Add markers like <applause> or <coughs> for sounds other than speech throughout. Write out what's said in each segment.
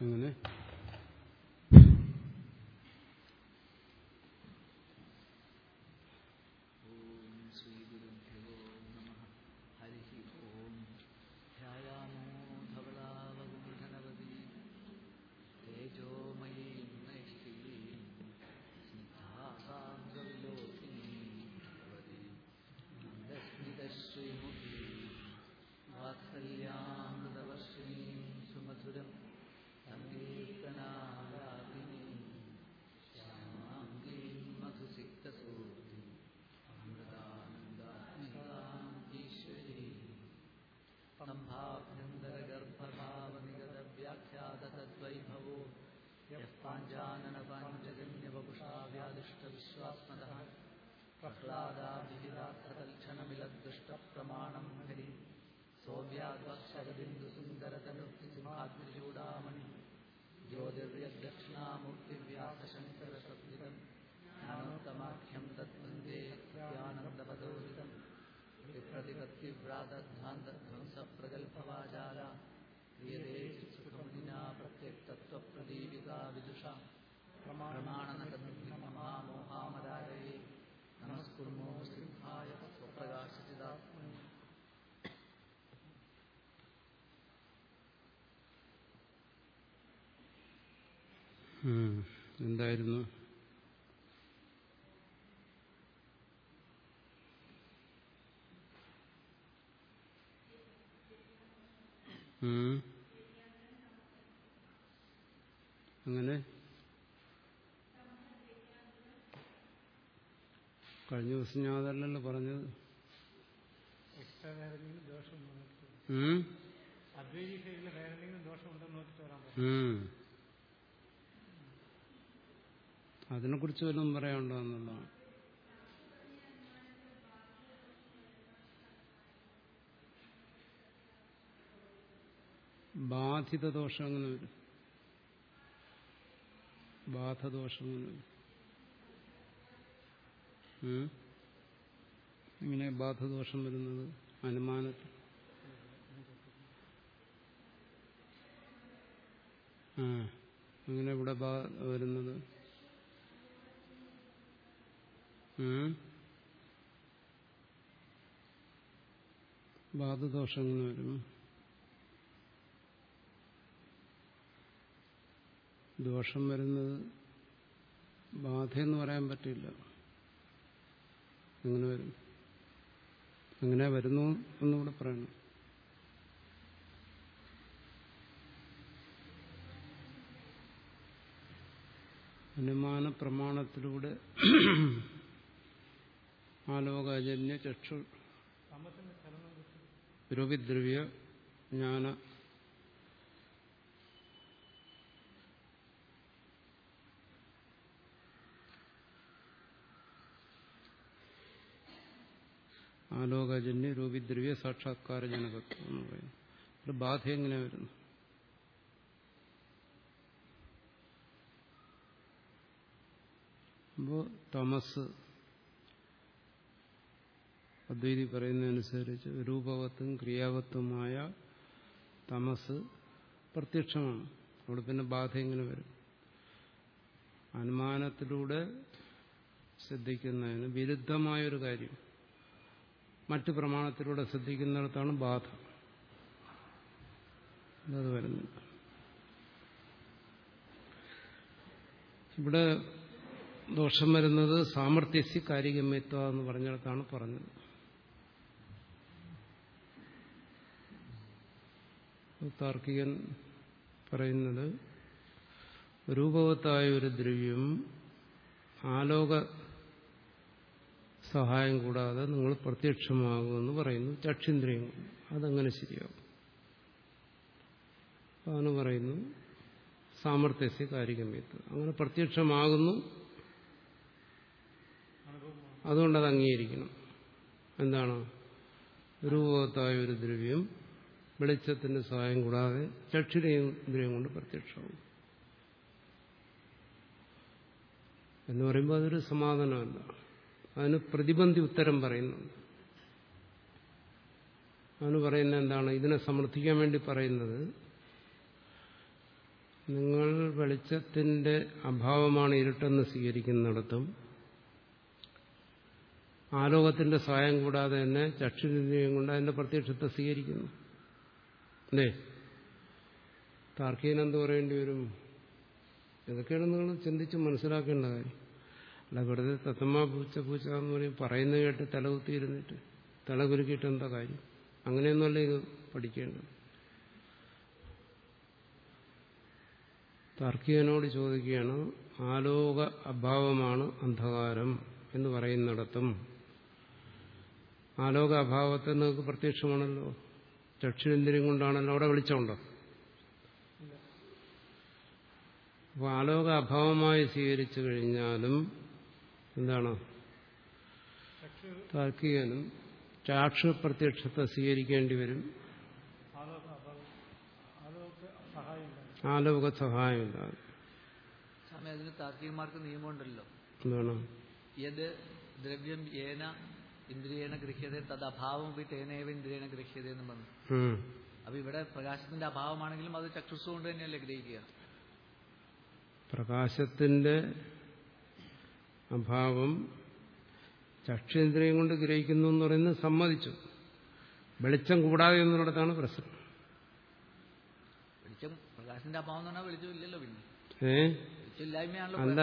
അങ്ങനെ. എന്തായിരുന്നു. അങ്ങനെ? കഴിഞ്ഞ ദിവസം ഞാൻ അതല്ലല്ലോ പറഞ്ഞത്. ദോഷം നോക്കിട്ട് ഉം? വേറെ എന്തെങ്കിലും ദോഷം നോക്കിട്ട് വരാൻ പറ്റും. അതിനെക്കുറിച്ച് വല്ലതും പറയാനുണ്ടോ എന്നുള്ളതാണ്. ബാധിത ദോഷം അങ്ങനെ വരും. ബാധദോഷം അങ്ങനെ വരും? ഇങ്ങനെ ബാധദോഷം വരുന്നത്? അനുമാനത്തിൽ. അങ്ങനെ ഇവിടെ വരുന്നത്? ഉം? ബാധദോഷം എങ്ങനെ വരും. ദോഷം വരുന്നത് ബാധയെന്ന് പറയാൻ പറ്റില്ല. അങ്ങനെ വരും. അങ്ങനെ വരുന്നു എന്നുകൂടെ പറയണം. അനുമാന പ്രമാണത്തിലൂടെ ആലോകാജന്യ ചക്ഷു രൂപിദ്രവ്യ ജ്ഞാന ആലോകജന്യ രൂപിദ്രവ്യ സാക്ഷാത്കാര ജനകത്വം എന്ന് പറയുന്നു. ഒരു ബാധ എങ്ങനെ വരുന്നു? അപ്പോ തമസ് അദ്വൈതി പറയുന്നതനുസരിച്ച് രൂപവത്തും ക്രിയാവത്തുമായ തമസ് പ്രത്യക്ഷമാണ്. അവിടെ പിന്നെ ബാധ എങ്ങനെ വരും? അനുമാനത്തിലൂടെ ശ്രദ്ധിക്കുന്നതിന് വിരുദ്ധമായൊരു കാര്യം. മറ്റു പ്രമാണത്തിലൂടെ ശ്രദ്ധിക്കുന്നിടത്താണ് ബാധ. അത് വരുന്നില്ല ഇവിടെ ദോഷം വരുന്നത് സാമർത്ഥ്യസി കാരികമ്യത്വ എന്ന് പറഞ്ഞിടത്താണ് പറഞ്ഞത്. താർക്കികൻ പറയുന്നത് രൂപവത്തായ ഒരു ദ്രവ്യം ആലോക സഹായം കൂടാതെ നിങ്ങൾ പ്രത്യക്ഷമാകുമെന്ന് പറയുന്നു. ചക്ഷുന്ദ്രിയം അതങ്ങനെ ശരിയാകും. അതാണ് പറയുന്നു. സാമർത്ഥ്യസ്യ കാരികമ്യത്വം അങ്ങനെ പ്രത്യക്ഷമാകുന്നു. അതുകൊണ്ട് അതുകൊണ്ടത് അംഗീകരിക്കണം. എന്താണ്? രൂപവത്തായ ഒരു ദ്രവ്യം വെളിച്ചത്തിന്റെ സഹായം കൂടാതെ ചക്ഷുരേന്ദ്രിയം കൊണ്ട് പ്രത്യക്ഷമാകും എന്ന് പറയുമ്പോൾ അതൊരു സമാധാനമല്ല അതിന് പ്രതിബന്ധി ഉത്തരം പറയുന്നുണ്ട്. അവന് പറയുന്ന എന്താണ്? ഇതിനെ സമർത്ഥിക്കാൻ വേണ്ടി പറയുന്നത് നിങ്ങൾ വെളിച്ചത്തിന്റെ അഭാവമാണ് ഇരുട്ടെന്ന് സ്വീകരിക്കുന്നിടത്തും ആലോകത്തിന്റെ സഹായം കൂടാതെ തന്നെ ചക്ഷുരേന്ദ്രിയം കൊണ്ട് അതിന്റെ പ്രത്യക്ഷത്തെ സ്വീകരിക്കുന്നു. അല്ലേ? താർക്കീനെന്ത് പറയേണ്ടി വരും. ഇതൊക്കെയാണ് നിങ്ങൾ ചിന്തിച്ച് മനസ്സിലാക്കേണ്ട കാര്യം? അല്ല വെറുതെ തത്തമ്മ പൂച്ച പൂച്ച എന്ന് പറയും പറയുന്നത് കേട്ട് തലകുത്തിയിരുന്നിട്ട് തല കുരുക്കിയിട്ട് എന്താ കാര്യം? അങ്ങനെയൊന്നുമല്ല ഇത് പഠിക്കേണ്ടത്. താർക്കികനോട് ചോദിക്കുകയാണ് ആലോക അഭാവമാണ് അന്ധകാരം എന്ന് പറയുന്നിടത്തും. ആലോക അഭാവത്തെ നിങ്ങൾക്ക് പ്രത്യക്ഷമാണല്ലോ. ചക്ഷുരേന്ദ്രിയം കൊണ്ടാണല്ലോ അവിടെ വെളിച്ചമുണ്ടോ അപ്പോൾ ആലോക അഭാവമായി സ്വീകരിച്ചു കഴിഞ്ഞാലും എന്താണ്? താർക്കികനും ചാക്ഷു പ്രത്യക്ഷത്തെ സ്വീകരിക്കേണ്ടി വരും. ആലോക സഹായമില്ലാതെ. സ്വാമി അതിന് താർക്കികന്മാർക്ക് നിയമമുണ്ടല്ലോ. എന്താണ്? ദ്രവ്യം ഏന ഇന്ദ്രിയേണ ഗൃഹ്യത തത് അഭാവം ഉപി തേനേവ ഇന്ദ്രിയേണ ഗൃഹ്യത എന്ന് പറഞ്ഞു. അപ്പൊ ഇവിടെ പ്രകാശത്തിന്റെ അഭാവമാണെങ്കിലും അത് ചക്ഷുസ് കൊണ്ട് തന്നെയല്ലേ ഗ്രഹിക്കുക. പ്രകാശത്തിന്റെ അഭാവം ചക്ഷേന്ദ്രിയം കൊണ്ട് ഗ്രഹിക്കുന്നു എന്ന് പറയുന്നത് സമ്മതിച്ചു. വെളിച്ചം കൂടാതെ എന്നുള്ളതാണ് പ്രശ്നം. വെളിച്ചം പ്രകാശത്തിന്റെ അഭാവം എന്ന് പറഞ്ഞാൽ വെളിച്ചമില്ലല്ലോ പിന്നെ. ഏ? അല്ല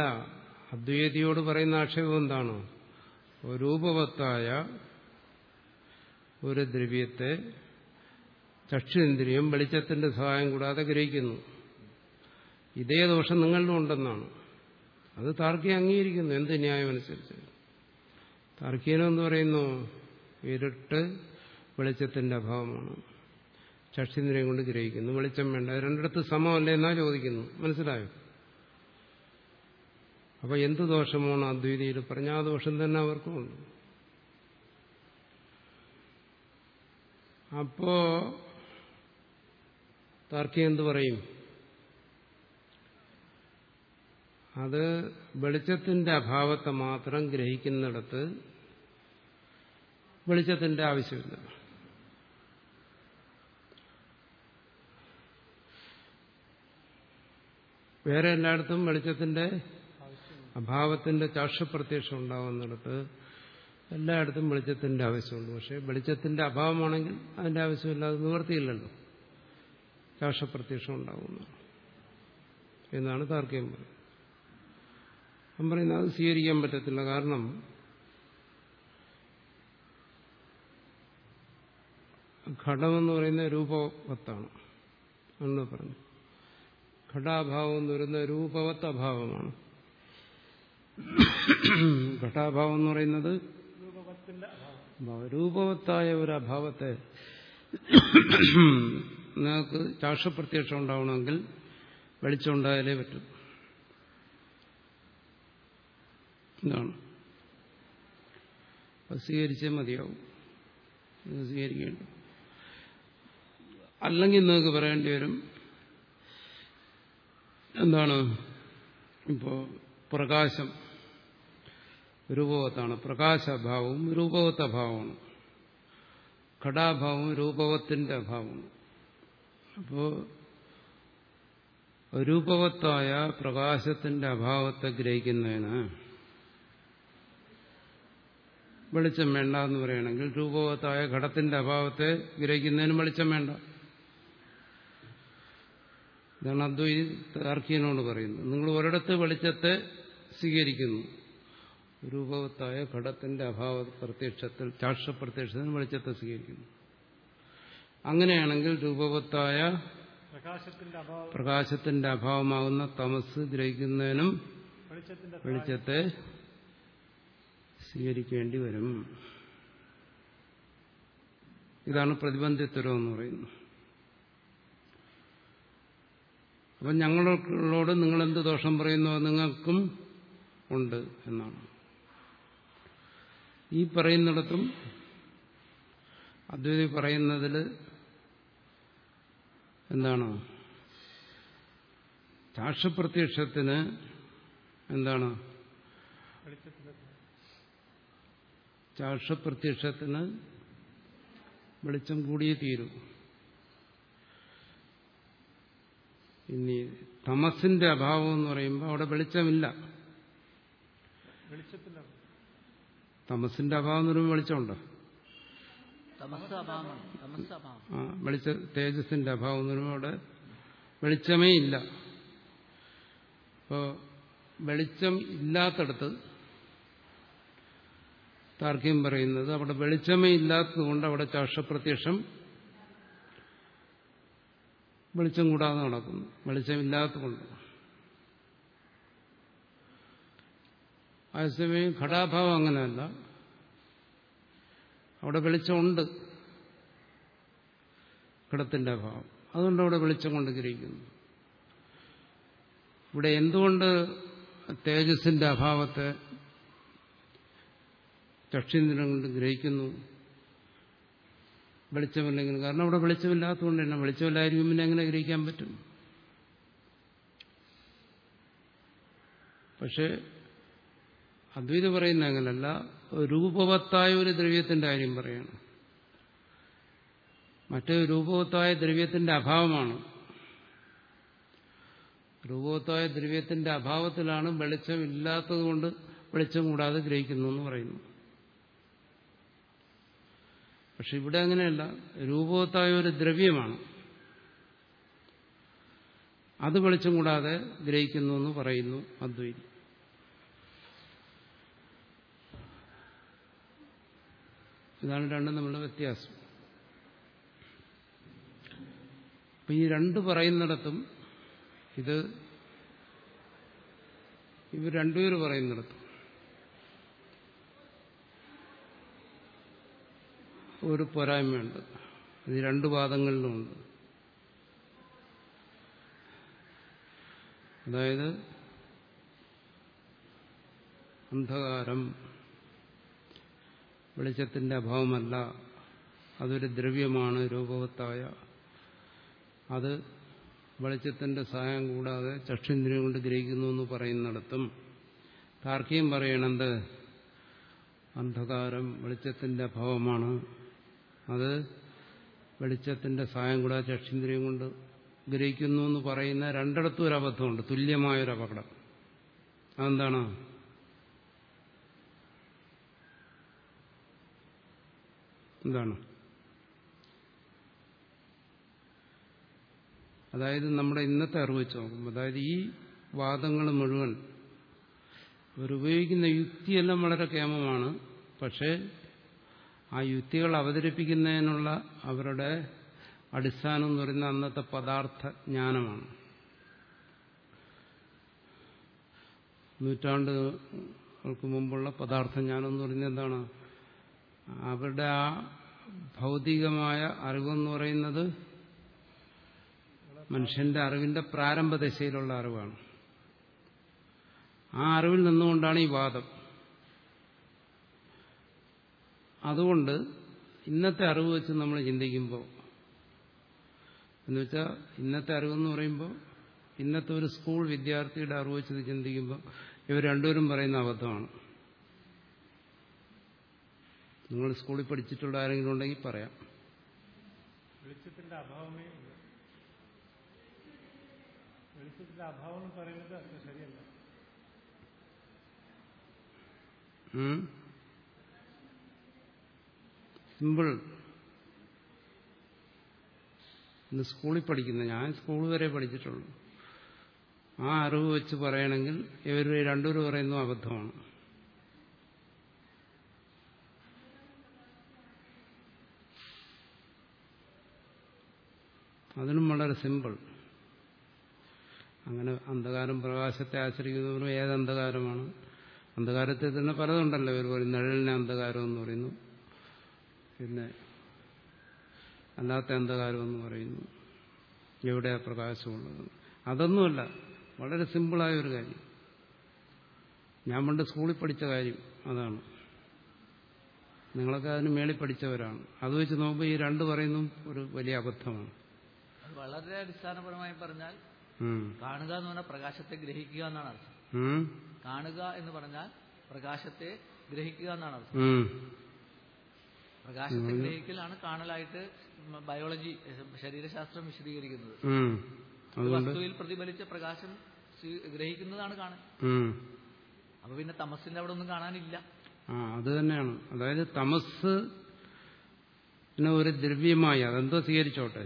അദ്വൈതിയോട് പറയുന്ന ആക്ഷേപം എന്താണ്? രൂപവത്തായ ഒരു ദ്രവ്യത്തെ ചക്ഷുന്ദ്രിയം വെളിച്ചത്തിന്റെ സഹായം കൂടാതെ ഗ്രഹിക്കുന്നു. ഇതേ ദോഷം നിങ്ങളിലും ഉണ്ടെന്നാണ്. അത് താർക്കികം അംഗീകരിക്കുന്നു. എന്ത് ന്യായം അനുസരിച്ച്? താർക്കികനം എന്ന് പറയുന്നു ഇരുട്ട് വെളിച്ചത്തിന്റെ അഭാവമാണ്. ചക്ഷുന്ദ്രിയം കൊണ്ട് ഗ്രഹിക്കുന്നു. വെളിച്ചം വേണ്ട. രണ്ടിടത്ത് സമമല്ലേ എന്നാ ചോദിക്കുന്നു. മനസ്സിലായോ? അപ്പൊ എന്ത് ദോഷമാണ് അദ്വൈതിയിൽ? പറഞ്ഞ ആ ദോഷം തന്നെ അവർക്കുമുണ്ട് അപ്പോ താർക്കികം എന്ത് പറയും? അത് വെളിച്ചത്തിന്റെ അഭാവത്തെ മാത്രം ഗ്രഹിക്കുന്നിടത്ത് വെളിച്ചത്തിന്റെ ആവശ്യമില്ല. വേറെ എല്ലായിടത്തും വെളിച്ചത്തിന്റെ അഭാവത്തിന്റെ ചാക്ഷപ്രത്യക്ഷം ഉണ്ടാകുന്നിടത്ത് എല്ലായിടത്തും വെളിച്ചത്തിന്റെ ആവശ്യമുണ്ട്. പക്ഷെ വെളിച്ചത്തിന്റെ അഭാവമാണെങ്കിൽ അതിന്റെ ആവശ്യമില്ല അത് നിവർത്തിയില്ലല്ലോ. ചാക്ഷപ്രത്യക്ഷം ഉണ്ടാകുന്നു എന്നാണ് താർക്കികം പറയുന്നത്. ഞാൻ പറയുന്നത് അത് സ്വീകരിക്കാൻ പറ്റത്തില്ല. കാരണം ഘടമെന്ന് പറയുന്ന രൂപവത്താണ്. എന്ന് പറഞ്ഞു. ഘടാഭാവം എന്ന് പറയുന്ന രൂപവത്ത് അഭാവമാണ് <coughs> ഘടാഭാവം എന്ന് പറയുന്നത്. രൂപവത്തായ ഒരു അഭാവത്തെ <coughs> നിങ്ങൾക്ക് ചാക്ഷപ്രത്യക്ഷം ഉണ്ടാവണമെങ്കിൽ വെളിച്ചം ഉണ്ടായാലേ പറ്റും. എന്താണ് സ്വീകരിച്ചേ മതിയാവും. സ്വീകരിക്കേണ്ട. അല്ലെങ്കിൽ നിങ്ങൾക്ക് പറയേണ്ടി വരും എന്താണ് ഇപ്പോ പ്രകാശം രൂപവത്താണ്. പ്രകാശഭാവവും രൂപവത്ത അഭാവമാണ് ഘടാഭാവവും രൂപവത്തിന്റെ അഭാവമാണ് അപ്പോ രൂപവത്തായ പ്രകാശത്തിന്റെ അഭാവത്തെ ഗ്രഹിക്കുന്നതിന് വെളിച്ചം വേണ്ട എന്ന് പറയുകയാണെങ്കിൽ രൂപവത്തായ ഘടത്തിന്റെ അഭാവത്തെ ഗ്രഹിക്കുന്നതിന് വെളിച്ചം വേണ്ട. ഇതാണ് താർക്കിയനോട് പറയുന്നത്. നിങ്ങൾ ഒരിടത്ത് വെളിച്ചത്തെ സ്വീകരിക്കുന്നു. രൂപവത്തായ ഘടത്തിന്റെ അഭാവ പ്രത്യക്ഷത്തിൽ ചാക്ഷപ്രത്യക്ഷത്തിന് വെളിച്ചത്തെ സ്വീകരിക്കുന്നു. അങ്ങനെയാണെങ്കിൽ രൂപവത്തായ പ്രകാശത്തിന്റെ അഭാവം പ്രകാശത്തിന്റെ അഭാവമാകുന്ന തമസ് ഗ്രഹിക്കുന്നതിനും വെളിച്ചത്തെ സ്വീകരിക്കേണ്ടി വരും. ഇതാണ് പ്രതിബന്ധിത്വരം എന്ന് പറയുന്നത്. അപ്പം ഞങ്ങളോട് നിങ്ങളെന്ത് ദോഷം പറയുന്നു നിങ്ങൾക്കും ഉണ്ട് എന്നാണ്. ഈ പറയുന്നിടത്തും അദ്വൈതി പറയുന്നതിൽ എന്താണ്? ചാക്ഷപ്രത്യക്ഷത്തിന് എന്താണ്? ചാക്ഷപ്രത്യക്ഷത്തിന് വെളിച്ചം കൂടിയേ തീരൂ. ഇനി തമസിന്റെ അഭാവം എന്ന് പറയുമ്പോൾ അവിടെ വെളിച്ചമില്ല. തമസിന്റെ അഭാവം എന്ന് വെളിച്ചമുണ്ടോ വെളിച്ച തേജസിന്റെ അഭാവം എന്ന് അവിടെ വെളിച്ചമേ ഇല്ല. അപ്പോൾ വെളിച്ചം ഇല്ലാത്തടത്ത് താർക്യം പറയുന്നത് അവിടെ വെളിച്ചമേ ഇല്ലാത്തതുകൊണ്ട് അവിടെ ചാഷപ്രത്യക്ഷം വെളിച്ചം കൂടാതെ നടക്കുന്നു. വെളിച്ചമില്ലാത്തതുകൊണ്ട് അതേസമയം ഘടാഭാവം അങ്ങനെയല്ല. അവിടെ വെളിച്ചമുണ്ട്. ഘടത്തിന്റെ അഭാവം. അതുകൊണ്ട് അവിടെ വെളിച്ചം കൊണ്ട് ഇവിടെ എന്തുകൊണ്ട് തേജസ്സിന്റെ അഭാവത്തെ ചക്ഷീന്ദ്രം കൊണ്ട് ഗ്രഹിക്കുന്നു? വെളിച്ചമില്ലെങ്കിൽ കാരണം അവിടെ വെളിച്ചമില്ലാത്തതുകൊണ്ട് തന്നെ വെളിച്ചമില്ലായിരിക്കും പിന്നെ എങ്ങനെ ഗ്രഹിക്കാൻ പറ്റും? പക്ഷെ അദ്വൈത പറയുന്ന അങ്ങനല്ല രൂപവത്തായ ഒരു ദ്രവ്യത്തിന്റെ കാര്യം പറയണം. മറ്റേ രൂപവത്തായ ദ്രവ്യത്തിന്റെ അഭാവമാണ്. രൂപവത്തായ ദ്രവ്യത്തിന്റെ അഭാവത്തിലാണ് വെളിച്ചം ഇല്ലാത്തതുകൊണ്ട് വെളിച്ചം കൂടാതെ ഗ്രഹിക്കുന്നു എന്ന് പറയുന്നു. പക്ഷെ ഇവിടെ അങ്ങനെയല്ല. രൂപവത്തായ ഒരു ദ്രവ്യമാണ്. അത് വെളിച്ചം കൂടാതെ ഗ്രഹിക്കുന്നു എന്ന് പറയുന്നു അദ്വൈതി. ഇതാണ് രണ്ടും തമ്മിലുള്ള വ്യത്യാസം. അപ്പൊ ഈ രണ്ട് പറയുന്നിടത്തും ഇത് ഇവർ രണ്ടുപേര് പറയുന്നിടത്തും ഒരു പോരായ്മയുണ്ട്. ഇത് രണ്ട് വാദങ്ങളിലുമുണ്ട്. അതായത് അന്ധകാരം വെളിച്ചത്തിന്റെ അഭാവമല്ല. അതൊരു ദ്രവ്യമാണ് രൂപവത്തായ. അത് വെളിച്ചത്തിന്റെ സഹായം കൂടാതെ ചക്ഷുന്ദ്രിയം കൊണ്ട് ഗ്രഹിക്കുന്നു എന്ന് പറയുന്നിടത്തും താർക്കികം പറയണത് അന്ധകാരം വെളിച്ചത്തിന്റെ അഭാവമാണ്. അത് വെളിച്ചത്തിന്റെ സഹായം കൂടാതെ ചക്ഷുന്ദ്രിയം കൊണ്ട് ഗ്രഹിക്കുന്നു എന്ന് പറയുന്ന രണ്ടിടത്തും ഒരു അബദ്ധമുണ്ട്. തുല്യമായൊരു അപകടം. അതെന്താണ്? എന്താണ്? അതായത് നമ്മുടെ ഇന്നത്തെ അറിവ് വെച്ച് നോക്കുമ്പോൾ അതായത് ഈ വാദങ്ങൾ മുഴുവൻ അവരുപയോഗിക്കുന്ന യുക്തിയെല്ലാം വളരെ കേമമാണ്. പക്ഷേ ആ യുക്തികൾ അവതരിപ്പിക്കുന്നതിനുള്ള അവരുടെ അടിസ്ഥാനം എന്ന് പറയുന്ന അന്നത്തെ പദാർത്ഥ ജ്ഞാനമാണ്. നൂറ്റാണ്ടുകൾക്ക് മുമ്പുള്ള പദാർത്ഥ ജ്ഞാനം എന്ന് പറയുന്നത് എന്താണ്? അവരുടെ ആ ഭൗതികമായ അറിവെന്ന് പറയുന്നത് മനുഷ്യന്റെ അറിവിന്റെ പ്രാരംഭ ദശയിലുള്ള അറിവാണ്. ആ അറിവിൽ നിന്നുകൊണ്ടാണ് ഈ വാദം. അതുകൊണ്ട് ഇന്നത്തെ അറിവ് വെച്ച് നമ്മൾ ചിന്തിക്കുമ്പോൾ എന്നുവെച്ചാൽ ഇന്നത്തെ അറിവെന്ന് പറയുമ്പോൾ ഇന്നത്തെ ഒരു സ്കൂൾ വിദ്യാർത്ഥിയുടെ അറിവ് വെച്ച് ചിന്തിക്കുമ്പോൾ ഇവർ രണ്ടുപേരും പറയുന്ന അബദ്ധമാണ്. നിങ്ങൾ സ്കൂളിൽ പഠിച്ചിട്ടുള്ള ആരെങ്കിലും ഉണ്ടെങ്കിൽ പറയാം. വെളിച്ചത്തിന്റെ അഭാവമേ വെളിച്ചത്തിന്റെ അഭാവം എന്ന് പറയുന്നത് അത്ര ശരിയല്ല. സിമ്പിൾ. ഇന്ന് സ്കൂളിൽ പഠിക്കുന്ന ഞാൻ സ്കൂൾ വരെ പഠിച്ചിട്ടുള്ളൂ. ആ അറിവ് വെച്ച് പറയണമെങ്കിൽ ഇവർ രണ്ടുപേരും പറയുന്നു അബദ്ധമാണ്. അതിനും വളരെ സിമ്പിൾ. അങ്ങനെ അന്ധകാരം പ്രകാശത്തെ ആശ്രയിക്കുന്നവരും ഏത് അന്ധകാരമാണ് അന്ധകാരത്തിൽ തന്നെ പലതുണ്ടല്ലോ. ഇവർ പറയും നിഴലിനെ അന്ധകാരം എന്ന് പറയുന്നു. പിന്നെ അല്ലാത്ത അന്ധകാരം എന്ന് പറയുന്നു. എവിടെയാ പ്രകാശമുള്ളത്? അതൊന്നുമല്ല. വളരെ സിമ്പിളായ ഒരു കാര്യം. ഞാൻ പണ്ട് സ്കൂളിൽ പഠിച്ച കാര്യം അതാണ്. നിങ്ങളൊക്കെ അതിന് മേളിൽ പഠിച്ചവരാണ്. അത് വെച്ച് നോക്കുമ്പോൾ ഈ രണ്ട് പറയുന്നതും ഒരു വലിയ അബദ്ധമാണ്. വളരെ അടിസ്ഥാനപരമായി പറഞ്ഞാൽ കാണുക എന്ന് പറഞ്ഞാൽ പ്രകാശത്തെ ഗ്രഹിക്കുക എന്നാണ് അർത്ഥം. കാണുക എന്ന് പറഞ്ഞാൽ പ്രകാശത്തെ ഗ്രഹിക്കുക എന്നാണ് അർത്ഥം. പ്രകാശത്തെ ഗ്രഹിക്കലാണ് കാണലായിട്ട് ബയോളജി ശരീരശാസ്ത്രം വിശദീകരിക്കുന്നത്. വസ്തുവിൽ പ്രതിഫലിച്ച പ്രകാശം ഗ്രഹിക്കുന്നതാണ് കാണൽ. അപ്പൊ പിന്നെ തമസിന്റെ അവിടെ ഒന്നും കാണാനില്ല. ആ അത് തന്നെയാണ്. അതായത് തമസ് പിന്നെ ഒരു ദ്രവ്യമായി അതെന്തോ സ്വീകരിച്ചോട്ടെ?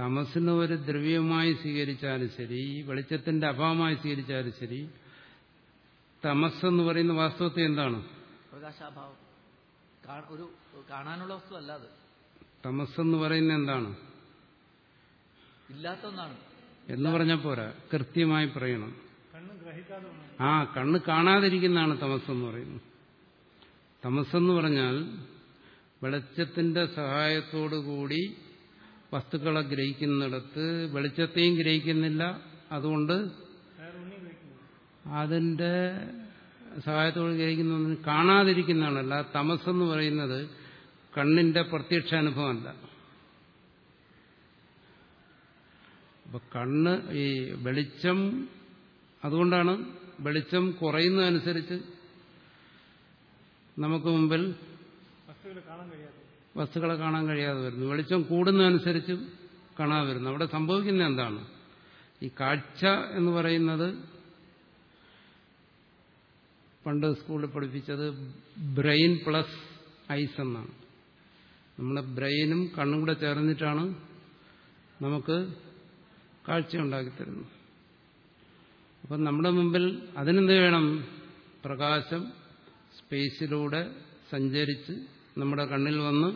തമസിനെ ഒരു ദ്രവ്യമായി സ്വീകരിച്ചാലും ശരി വെളിച്ചത്തിന്റെ അഭാവമായി സ്വീകരിച്ചാലും ശരി തമസ് എന്ന് പറയുന്ന വാസ്തവത്തെ എന്താണ്? പ്രകാശാഭാവം. ഒരു കാണാനുള്ള വസ്തു അല്ല അത്. തമസ് എന്ന് പറയുന്നത് എന്താണ്? ഇല്ലാത്ത ഒന്നാണ്. എന്ന് പറഞ്ഞാൽ പോരാ കൃത്യമായി പറയണം. ആ കണ്ണ് കാണാതിരിക്കുന്നതാണ് തമസ് എന്ന് പറയുന്നത്. തമസ് എന്ന് പറഞ്ഞാൽ വെളിച്ചത്തിന്റെ സഹായത്തോടുകൂടി വസ്തുക്കളെ ഗ്രഹിക്കുന്നിടത്ത് വെളിച്ചത്തെയും ഗ്രഹിക്കുന്നില്ല. അതുകൊണ്ട് അതിന്റെ സഹായത്തോട് ഗ്രഹിക്കുന്ന കാണാതിരിക്കുന്നതാണല്ല. തമസ് എന്ന് പറയുന്നത് കണ്ണിന്റെ പ്രത്യക്ഷ അനുഭവമല്ല. അപ്പൊ കണ്ണ് ഈ വെളിച്ചം അതുകൊണ്ടാണ് വെളിച്ചം കുറയുന്നതനുസരിച്ച് നമുക്ക് മുമ്പിൽ വസ്തുക്കളെ കാണാൻ കഴിയാതെ വരുന്നു. വെളിച്ചം കൂടുന്നതനുസരിച്ച് കാണാതെ വരുന്നു. അവിടെ സംഭവിക്കുന്നത് എന്താണ്? ഈ കാഴ്ച എന്ന് പറയുന്നത് പണ്ട് സ്കൂളിൽ പഠിപ്പിച്ചത് ബ്രെയിൻ പ്ലസ് ഐസ് എന്നാണ്. നമ്മുടെ ബ്രെയിനും കണ്ണും കൂടെ ചേർന്നിട്ടാണ് നമുക്ക് കാഴ്ച ഉണ്ടാക്കിത്തരുന്നത് അപ്പം നമ്മുടെ മുമ്പിൽ അതിനെന്ത് വേണം? പ്രകാശം സ്പേസിലൂടെ സഞ്ചരിച്ച് നമ്മുടെ കണ്ണിൽ വന്ന്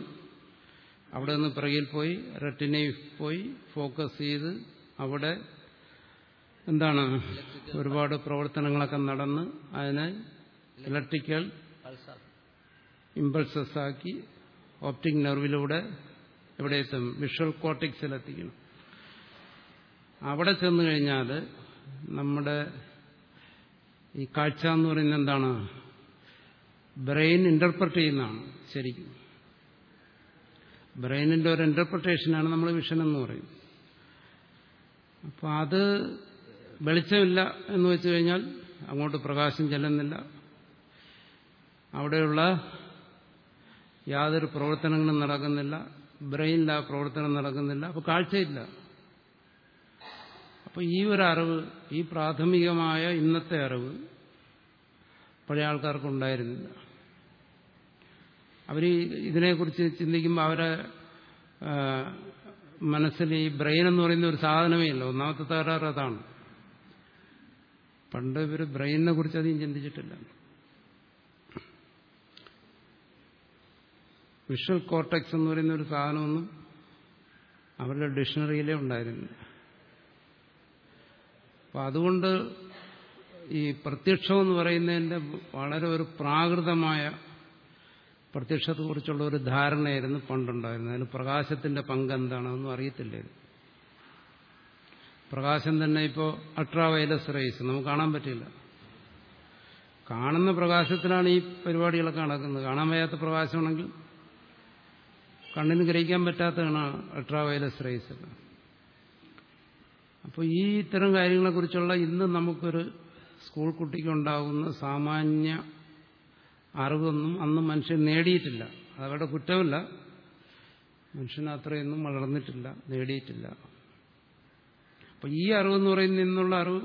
അവിടെ നിന്ന് പിറകിൽ പോയി റെറ്റിനയിൽ പോയി ഫോക്കസ് ചെയ്ത് അവിടെ എന്താണ് ഒരുപാട് പ്രവർത്തനങ്ങളൊക്കെ നടന്ന് അതിനെ ഇലക്ട്രിക്കൽ ഇമ്പൾസസ് ആക്കി ഓപ്റ്റിക് നെർവിലൂടെ എവിടെ എത്തും? വിഷ്വൽ കോർട്ടിക്സിലെത്തിക്കണം അവിടെ ചെന്ന് കഴിഞ്ഞാൽ നമ്മുടെ ഈ കാഴ്ച എന്ന് പറയുന്നത് എന്താണ്? ബ്രെയിൻ ഇന്റർപ്രറ്റ് ചെയ്യുന്നതാണ്. ശരിക്കും ബ്രെയിനിന്റെ ഒരു ഇന്റർപ്രിട്ടേഷനാണ് നമ്മൾ വിഷൻ എന്ന് പറയും. അപ്പോൾ അത് വെളിച്ചമില്ല എന്ന് വെച്ച് കഴിഞ്ഞാൽ അങ്ങോട്ട് പ്രകാശം ചെല്ലുന്നില്ല. അവിടെയുള്ള യാതൊരു പ്രവർത്തനങ്ങളും നടക്കുന്നില്ല. ബ്രെയിനിൽ ആ പ്രവർത്തനം നടക്കുന്നില്ല. അപ്പോൾ കാഴ്ചയില്ല. അപ്പോൾ ഈ ഒരു അറിവ് ഈ പ്രാഥമികമായ ഇന്നത്തെ അറിവ് പഴയ ആൾക്കാർക്ക് ആൾക്കാർക്കുണ്ടായിരുന്നില്ല അവർ ഇതിനെക്കുറിച്ച് ചിന്തിക്കുമ്പോൾ അവരെ മനസ്സിൽ ഈ ബ്രെയിൻ എന്ന് പറയുന്ന ഒരു സാധനമേ ഇല്ല. ഒന്നാമത്തെ തകരാറ് അതാണ്. പണ്ട് ഇവർ ബ്രെയിനിനെ കുറിച്ച് അധികം ചിന്തിച്ചിട്ടില്ല. വിഷ്വൽ കോർട്ടക്സ് എന്ന് പറയുന്ന ഒരു സാധനമൊന്നും അവരുടെ ഡിക്ഷണറിയിലേ ഉണ്ടായിരുന്നില്ല. അപ്പം അതുകൊണ്ട് ഈ പ്രത്യക്ഷം എന്ന് പറയുന്നതിന്റെ വളരെ ഒരു പ്രാകൃതമായ പ്രത്യക്ഷത്തെക്കുറിച്ചുള്ള ഒരു ധാരണയായിരുന്നു പണ്ടുണ്ടായിരുന്നത്. അതിന് പ്രകാശത്തിന്റെ പങ്ക് എന്താണെന്നൊന്നും അറിയത്തില്ലായിരുന്നു പ്രകാശം തന്നെ ഇപ്പോൾ അൾട്രാവയലസ് റേസ്. നമുക്ക് കാണാൻ പറ്റില്ല. കാണുന്ന പ്രകാശത്തിലാണ് ഈ പരിപാടികളൊക്കെ നടക്കുന്നത്. കാണാൻ വയ്യാത്ത പ്രകാശമാണെങ്കിൽ കണ്ണിന് ഗ്രഹിക്കാൻ പറ്റാത്തതാണ് അൾട്രാവയലസ് റേസ്. അപ്പോൾ ഈ ഇത്തരം കാര്യങ്ങളെക്കുറിച്ചുള്ള ഇന്ന് നമുക്കൊരു സ്കൂൾ കുട്ടിക്കുണ്ടാകുന്ന സാമാന്യ അറിവൊന്നും അന്ന് മനുഷ്യൻ നേടിയിട്ടില്ല. അതവരുടെ കുറ്റമല്ല. മനുഷ്യൻ അത്രയൊന്നും വളർന്നിട്ടില്ല നേടിയിട്ടില്ല. അപ്പൊ ഈ അറിവ് എന്ന് പറയുന്ന നിന്നുള്ള അറിവ്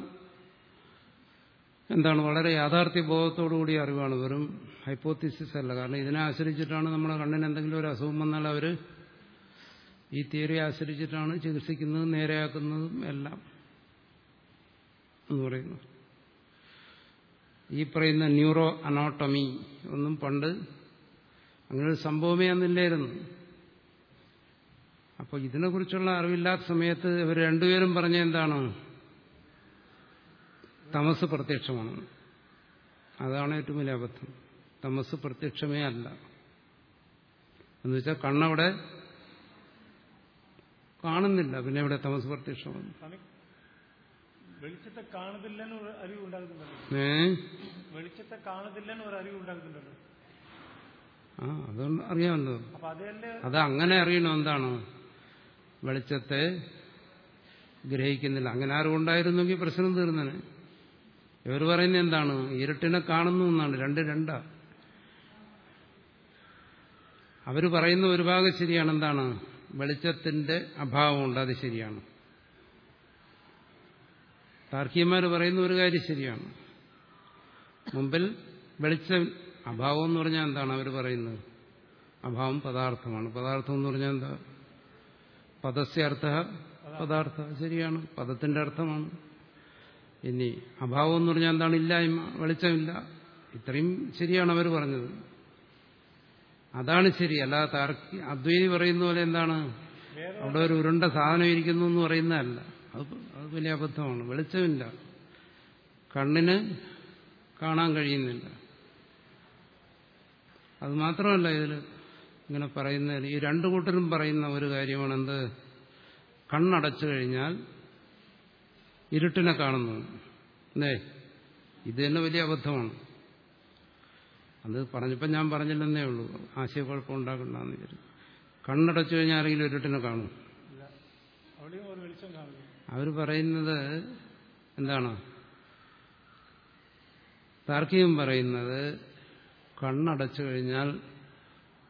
എന്താണ്? വളരെ യാഥാർത്ഥ്യ ബോധത്തോടുകൂടിയ അറിവാണ്. വെറും ഹൈപ്പോത്തിസിസ് അല്ല. കാരണം ഇതിനെ ആശ്രയിച്ചിട്ടാണ് നമ്മുടെ കണ്ണിന് എന്തെങ്കിലും ഒരു അസുഖം വന്നാൽ അവർ ഈ തിയറി ആശ്രയിച്ചിട്ടാണ് ചികിത്സിക്കുന്നതും നേരെയാക്കുന്നതും എല്ലാം എന്ന് പറയുന്നു. ഈ പറയുന്ന ന്യൂറോ അനോട്ടമി ഒന്നും പണ്ട് അങ്ങനെ ഒരു സംഭവമേ അന്നില്ലായിരുന്നു. അപ്പോൾ ഇതിനെക്കുറിച്ചുള്ള അറിവില്ലാത്ത സമയത്ത് ഇവർ രണ്ടുപേരും പറഞ്ഞ എന്താണ്? തമസ് പ്രത്യക്ഷമാണ്. അതാണ് ഏറ്റവും വലിയ അബദ്ധം. തമസ് പ്രത്യക്ഷമേ അല്ല. എന്ന് വെച്ചാൽ കണ്ണവിടെ കാണുന്നില്ല. പിന്നെ ഇവിടെ തമസ് പ്രത്യക്ഷമാണ്? വെളിച്ചത്തെ കാണുന്നില്ലെന്ന് ഒരു അറിവ് ഉണ്ടാകുന്നുണ്ടല്ലോ. വെളിച്ചത്തെ കാണുന്നില്ലെന്ന് ഒരു അറിവ് ഉണ്ടാകുന്നുണ്ടല്ലോ. ആ അതുകൊണ്ട് അറിയാമല്ലോ. അത് അങ്ങനെ അറിയണം എന്താണ്? വെളിച്ചത്തെ ഗ്രഹിക്കുന്നില്ല. അങ്ങനെ ആരും ഉണ്ടായിരുന്നെങ്കിൽ പ്രശ്നം തീർന്നനെ. ഇവർ പറയുന്നത് എന്താണ്? ഇരുട്ടിനെ കാണുന്നു എന്നാണ്. രണ്ട് രണ്ടാ. അവർ പറയുന്ന ഒരു ഭാഗം ശരിയാണ്. എന്താണ്? വെളിച്ചത്തിന്റെ അഭാവമുണ്ട്. അത് ശരിയാണ്. താർക്കികന്മാർ പറയുന്ന ഒരു കാര്യം ശരിയാണ്. മുമ്പിൽ വെളിച്ചം അഭാവം എന്ന് പറഞ്ഞാൽ എന്താണ് അവർ പറയുന്നത്? അഭാവം പദാർത്ഥമാണ്. പദാർത്ഥം എന്ന് പറഞ്ഞാൽ എന്താ? പദസ്യ അർത്ഥ പദാർത്ഥ. ശരിയാണ്. പദത്തിന്റെ അർത്ഥമാണ്. ഇനി അഭാവം എന്ന് പറഞ്ഞാൽ എന്താണ്? ഇല്ലായ്മ വെളിച്ചമില്ല. ഇത്രയും ശരിയാണ് അവർ പറഞ്ഞത്. അതാണ് ശരി. അല്ലാതെ താർക്കി അദ്വൈതി പറയുന്ന പോലെ എന്താണ്? അവിടെ ഒരു ഉരുണ്ട സാധനം ഇരിക്കുന്നു എന്ന് പറയുന്നതല്ല. അത് വലിയ അബദ്ധമാണ്. വെളിച്ചമില്ല. കണ്ണിന് കാണാൻ കഴിയുന്നില്ല. അത് മാത്രമല്ല ഇതിൽ ഇങ്ങനെ പറയുന്ന ഈ രണ്ടു കൂട്ടരും പറയുന്ന ഒരു കാര്യമാണ് എന്ത് കണ്ണടച്ചു കഴിഞ്ഞാൽ ഇരുട്ടിനെ കാണുന്നു അല്ലേ? ഇത് തന്നെ വലിയ അബദ്ധമാണ്. അത് പറഞ്ഞപ്പോൾ ഞാൻ പറഞ്ഞില്ലെന്നേ ഉള്ളൂ. ആശയക്കുഴപ്പം ഉണ്ടാക്കണ്ടെന്ന് വിചാരിച്ചു. കണ്ണടച്ചു കഴിഞ്ഞാൽ ആരെങ്കിലും ഇരുട്ടിനെ കാണും ഇല്ല അവിടെയും ഒരു വെളിച്ചം കാണുന്നു അവർ പറയുന്നത് എന്താണ്? താർക്കികം പറയുന്നത് കണ്ണടച്ചു കഴിഞ്ഞാൽ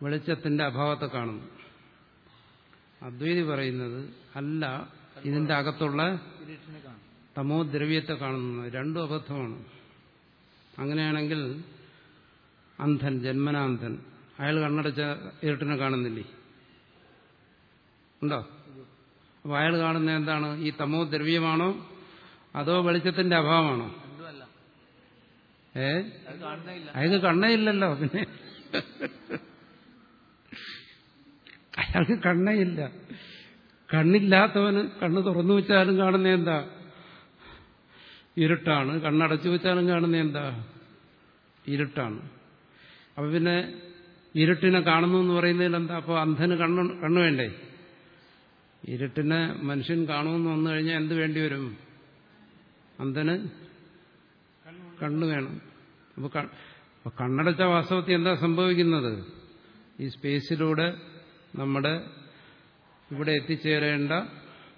വെളിച്ചത്തിന്റെ അഭാവത്തെ കാണുന്നു. അദ്വൈതി പറയുന്നത് അല്ല ഇതിന്റെ അകത്തുള്ള തമോ ദ്രവ്യത്തെ കാണുന്നു. രണ്ടും അബദ്ധമാണ്. അങ്ങനെയാണെങ്കിൽ അന്ധൻ ജന്മനാന്ധൻ അയാൾ കണ്ണടച്ച ഇരുട്ടിനെ കാണുന്നില്ലേ? ഉണ്ടോ? അപ്പൊ അയാൾ കാണുന്ന എന്താണ്? ഈ തമോ ദ്രവ്യമാണോ? അതോ വെളിച്ചത്തിന്റെ അഭാവമാണോ? ഏ? അയാൾക്ക് കണ്ണയില്ലല്ലോ. പിന്നെ അയാൾക്ക് കണ്ണയില്ല. കണ്ണില്ലാത്തവന് കണ്ണ് തുറന്നു വെച്ചാലും കാണുന്ന എന്താ? ഇരുട്ടാണ്. കണ്ണടച്ചു വെച്ചാലും കാണുന്ന എന്താ? ഇരുട്ടാണ്. അപ്പൊ പിന്നെ ഇരുട്ടിനെ കാണുന്നു എന്ന് പറയുന്നതിൽ എന്താ? അപ്പോൾ അന്ധന് കണ്ണ് കണ്ണു വേണ്ടേ? ഇരുട്ടിനെ മനുഷ്യൻ കാണുമെന്ന് വന്നു കഴിഞ്ഞാൽ എന്ത് വേണ്ടി വരും? അന്തന് കണ്ണു വേണം. അപ്പൊ കണ്ണടച്ച വാസ്തവത്തിൽ എന്താ സംഭവിക്കുന്നത്? ഈ സ്പേസിലൂടെ നമ്മുടെ ഇവിടെ എത്തിച്ചേരേണ്ട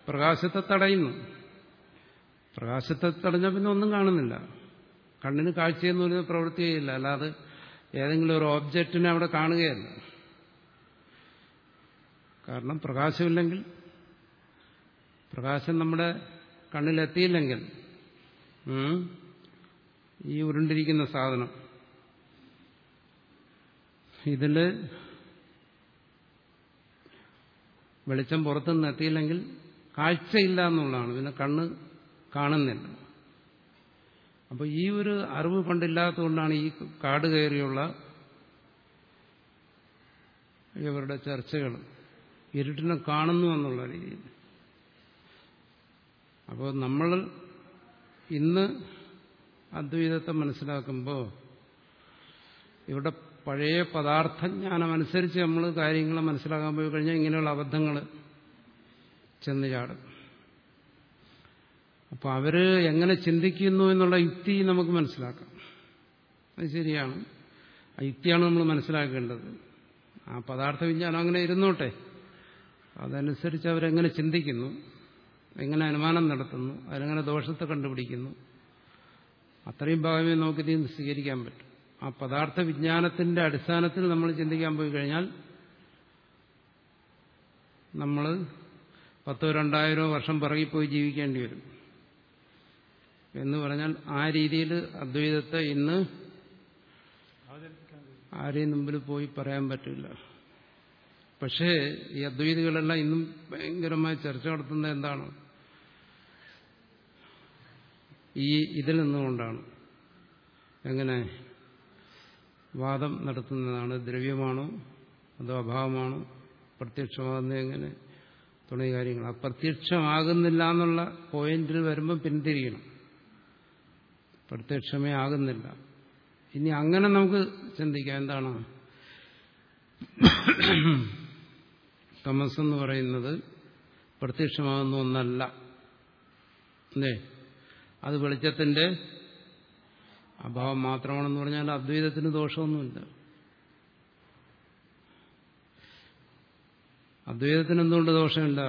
പ്രകാശത്തെ തടയുന്നു. പ്രകാശത്തെ തടഞ്ഞാൽ പിന്നെ ഒന്നും കാണുന്നില്ല. കണ്ണിന് കാഴ്ചയെന്ന് പറയുന്ന പ്രവൃത്തിയില്ല അല്ലാതെ ഏതെങ്കിലും ഒരു ഓബ്ജക്റ്റിനെ അവിടെ കാണുകയല്ല. കാരണം പ്രകാശമില്ലെങ്കിൽ പ്രകാശം നമ്മുടെ കണ്ണിലെത്തിയില്ലെങ്കിൽ ഈ ഉരുണ്ടിരിക്കുന്ന സാധനം ഇതിൽ വെളിച്ചം പുറത്തുനിന്ന് എത്തിയില്ലെങ്കിൽ കാഴ്ചയില്ല എന്നുള്ളതാണ്. പിന്നെ കണ്ണ് കാണുന്നില്ല. അപ്പോൾ ഈ ഒരു അറിവ് പണ്ടില്ലാത്തതുകൊണ്ടാണ് ഈ കാട് കയറിയുള്ള ഇവരുടെ ചർച്ചകൾ ഇരുട്ടിനെ കാണുന്നു എന്നുള്ള രീതിയിൽ. അപ്പോൾ നമ്മൾ ഇന്ന് അദ്വൈതത്തെ മനസ്സിലാക്കുമ്പോൾ ഇവിടെ പഴയ പദാർത്ഥജ്ഞാനമനുസരിച്ച് നമ്മൾ കാര്യങ്ങൾ മനസ്സിലാക്കാൻ പോയി കഴിഞ്ഞാൽ ഇങ്ങനെയുള്ള അബദ്ധങ്ങൾ ചെന്ന് ചാടും. അപ്പോൾ അവർ എങ്ങനെ ചിന്തിക്കുന്നു എന്നുള്ള യുക്തി നമുക്ക് മനസ്സിലാക്കാം. അത് ശരിയാണ്. ആ യുക്തിയാണ് നമ്മൾ മനസ്സിലാക്കേണ്ടത്. ആ പദാർത്ഥ വിജ്ഞാനം അങ്ങനെ ഇരുന്നോട്ടെ. അതനുസരിച്ച് അവരെങ്ങനെ ചിന്തിക്കുന്നു. എങ്ങനെ അനുമാനം നടത്തുന്നു അതിനെങ്ങനെ ദോഷത്തെ കണ്ടുപിടിക്കുന്നു അത്രയും ഭാഗമേ നമുക്ക് ഇതിൽ നിന്ന് സ്വീകരിക്കാൻ പറ്റും. ആ പദാർത്ഥ വിജ്ഞാനത്തിന്റെ അടിസ്ഥാനത്തിൽ നമ്മൾ ചിന്തിക്കാൻ പോയി കഴിഞ്ഞാൽ നമ്മൾ പത്തോ രണ്ടായിരോ വർഷം പിറകിപ്പോയി ജീവിക്കേണ്ടി വരും. എന്ന് പറഞ്ഞാൽ ആ രീതിയിൽ അദ്വൈതത്തെ ഇന്ന് ആരെയും മുമ്പിൽ പോയി പറയാൻ പറ്റില്ല. പക്ഷേ ഈ അദ്വൈതികളെല്ലാം ഇന്നും ഭയങ്കരമായി ചർച്ച നടത്തുന്നത് എന്താണ്? ഈ ഇതിൽ നിന്നുകൊണ്ടാണ്. എങ്ങനെ? വാദം നടത്തുന്നതാണ്. ദ്രവ്യമാണോ അതോ അഭാവമാണോ? പ്രത്യക്ഷമാകുന്നത് എങ്ങനെ? തുടങ്ങിയ കാര്യങ്ങൾ. അപ്രത്യക്ഷമാകുന്നില്ല എന്നുള്ള പോയിന്റിൽ വരുമ്പോൾ പിന്തിരിയണം. പ്രത്യക്ഷമേ ആകുന്നില്ല. ഇനി അങ്ങനെ നമുക്ക് ചിന്തിക്കാം. എന്താണ്? തമസ് എന്ന് പറയുന്നത് പ്രത്യക്ഷമാകുന്ന ഒന്നല്ല. അത് വെളിച്ചത്തിന്റെ അഭാവം മാത്രമാണെന്ന് പറഞ്ഞാൽ അദ്വൈതത്തിന് ദോഷമൊന്നുമില്ല. അദ്വൈതത്തിന് എന്തുകൊണ്ട് ദോഷമില്ല?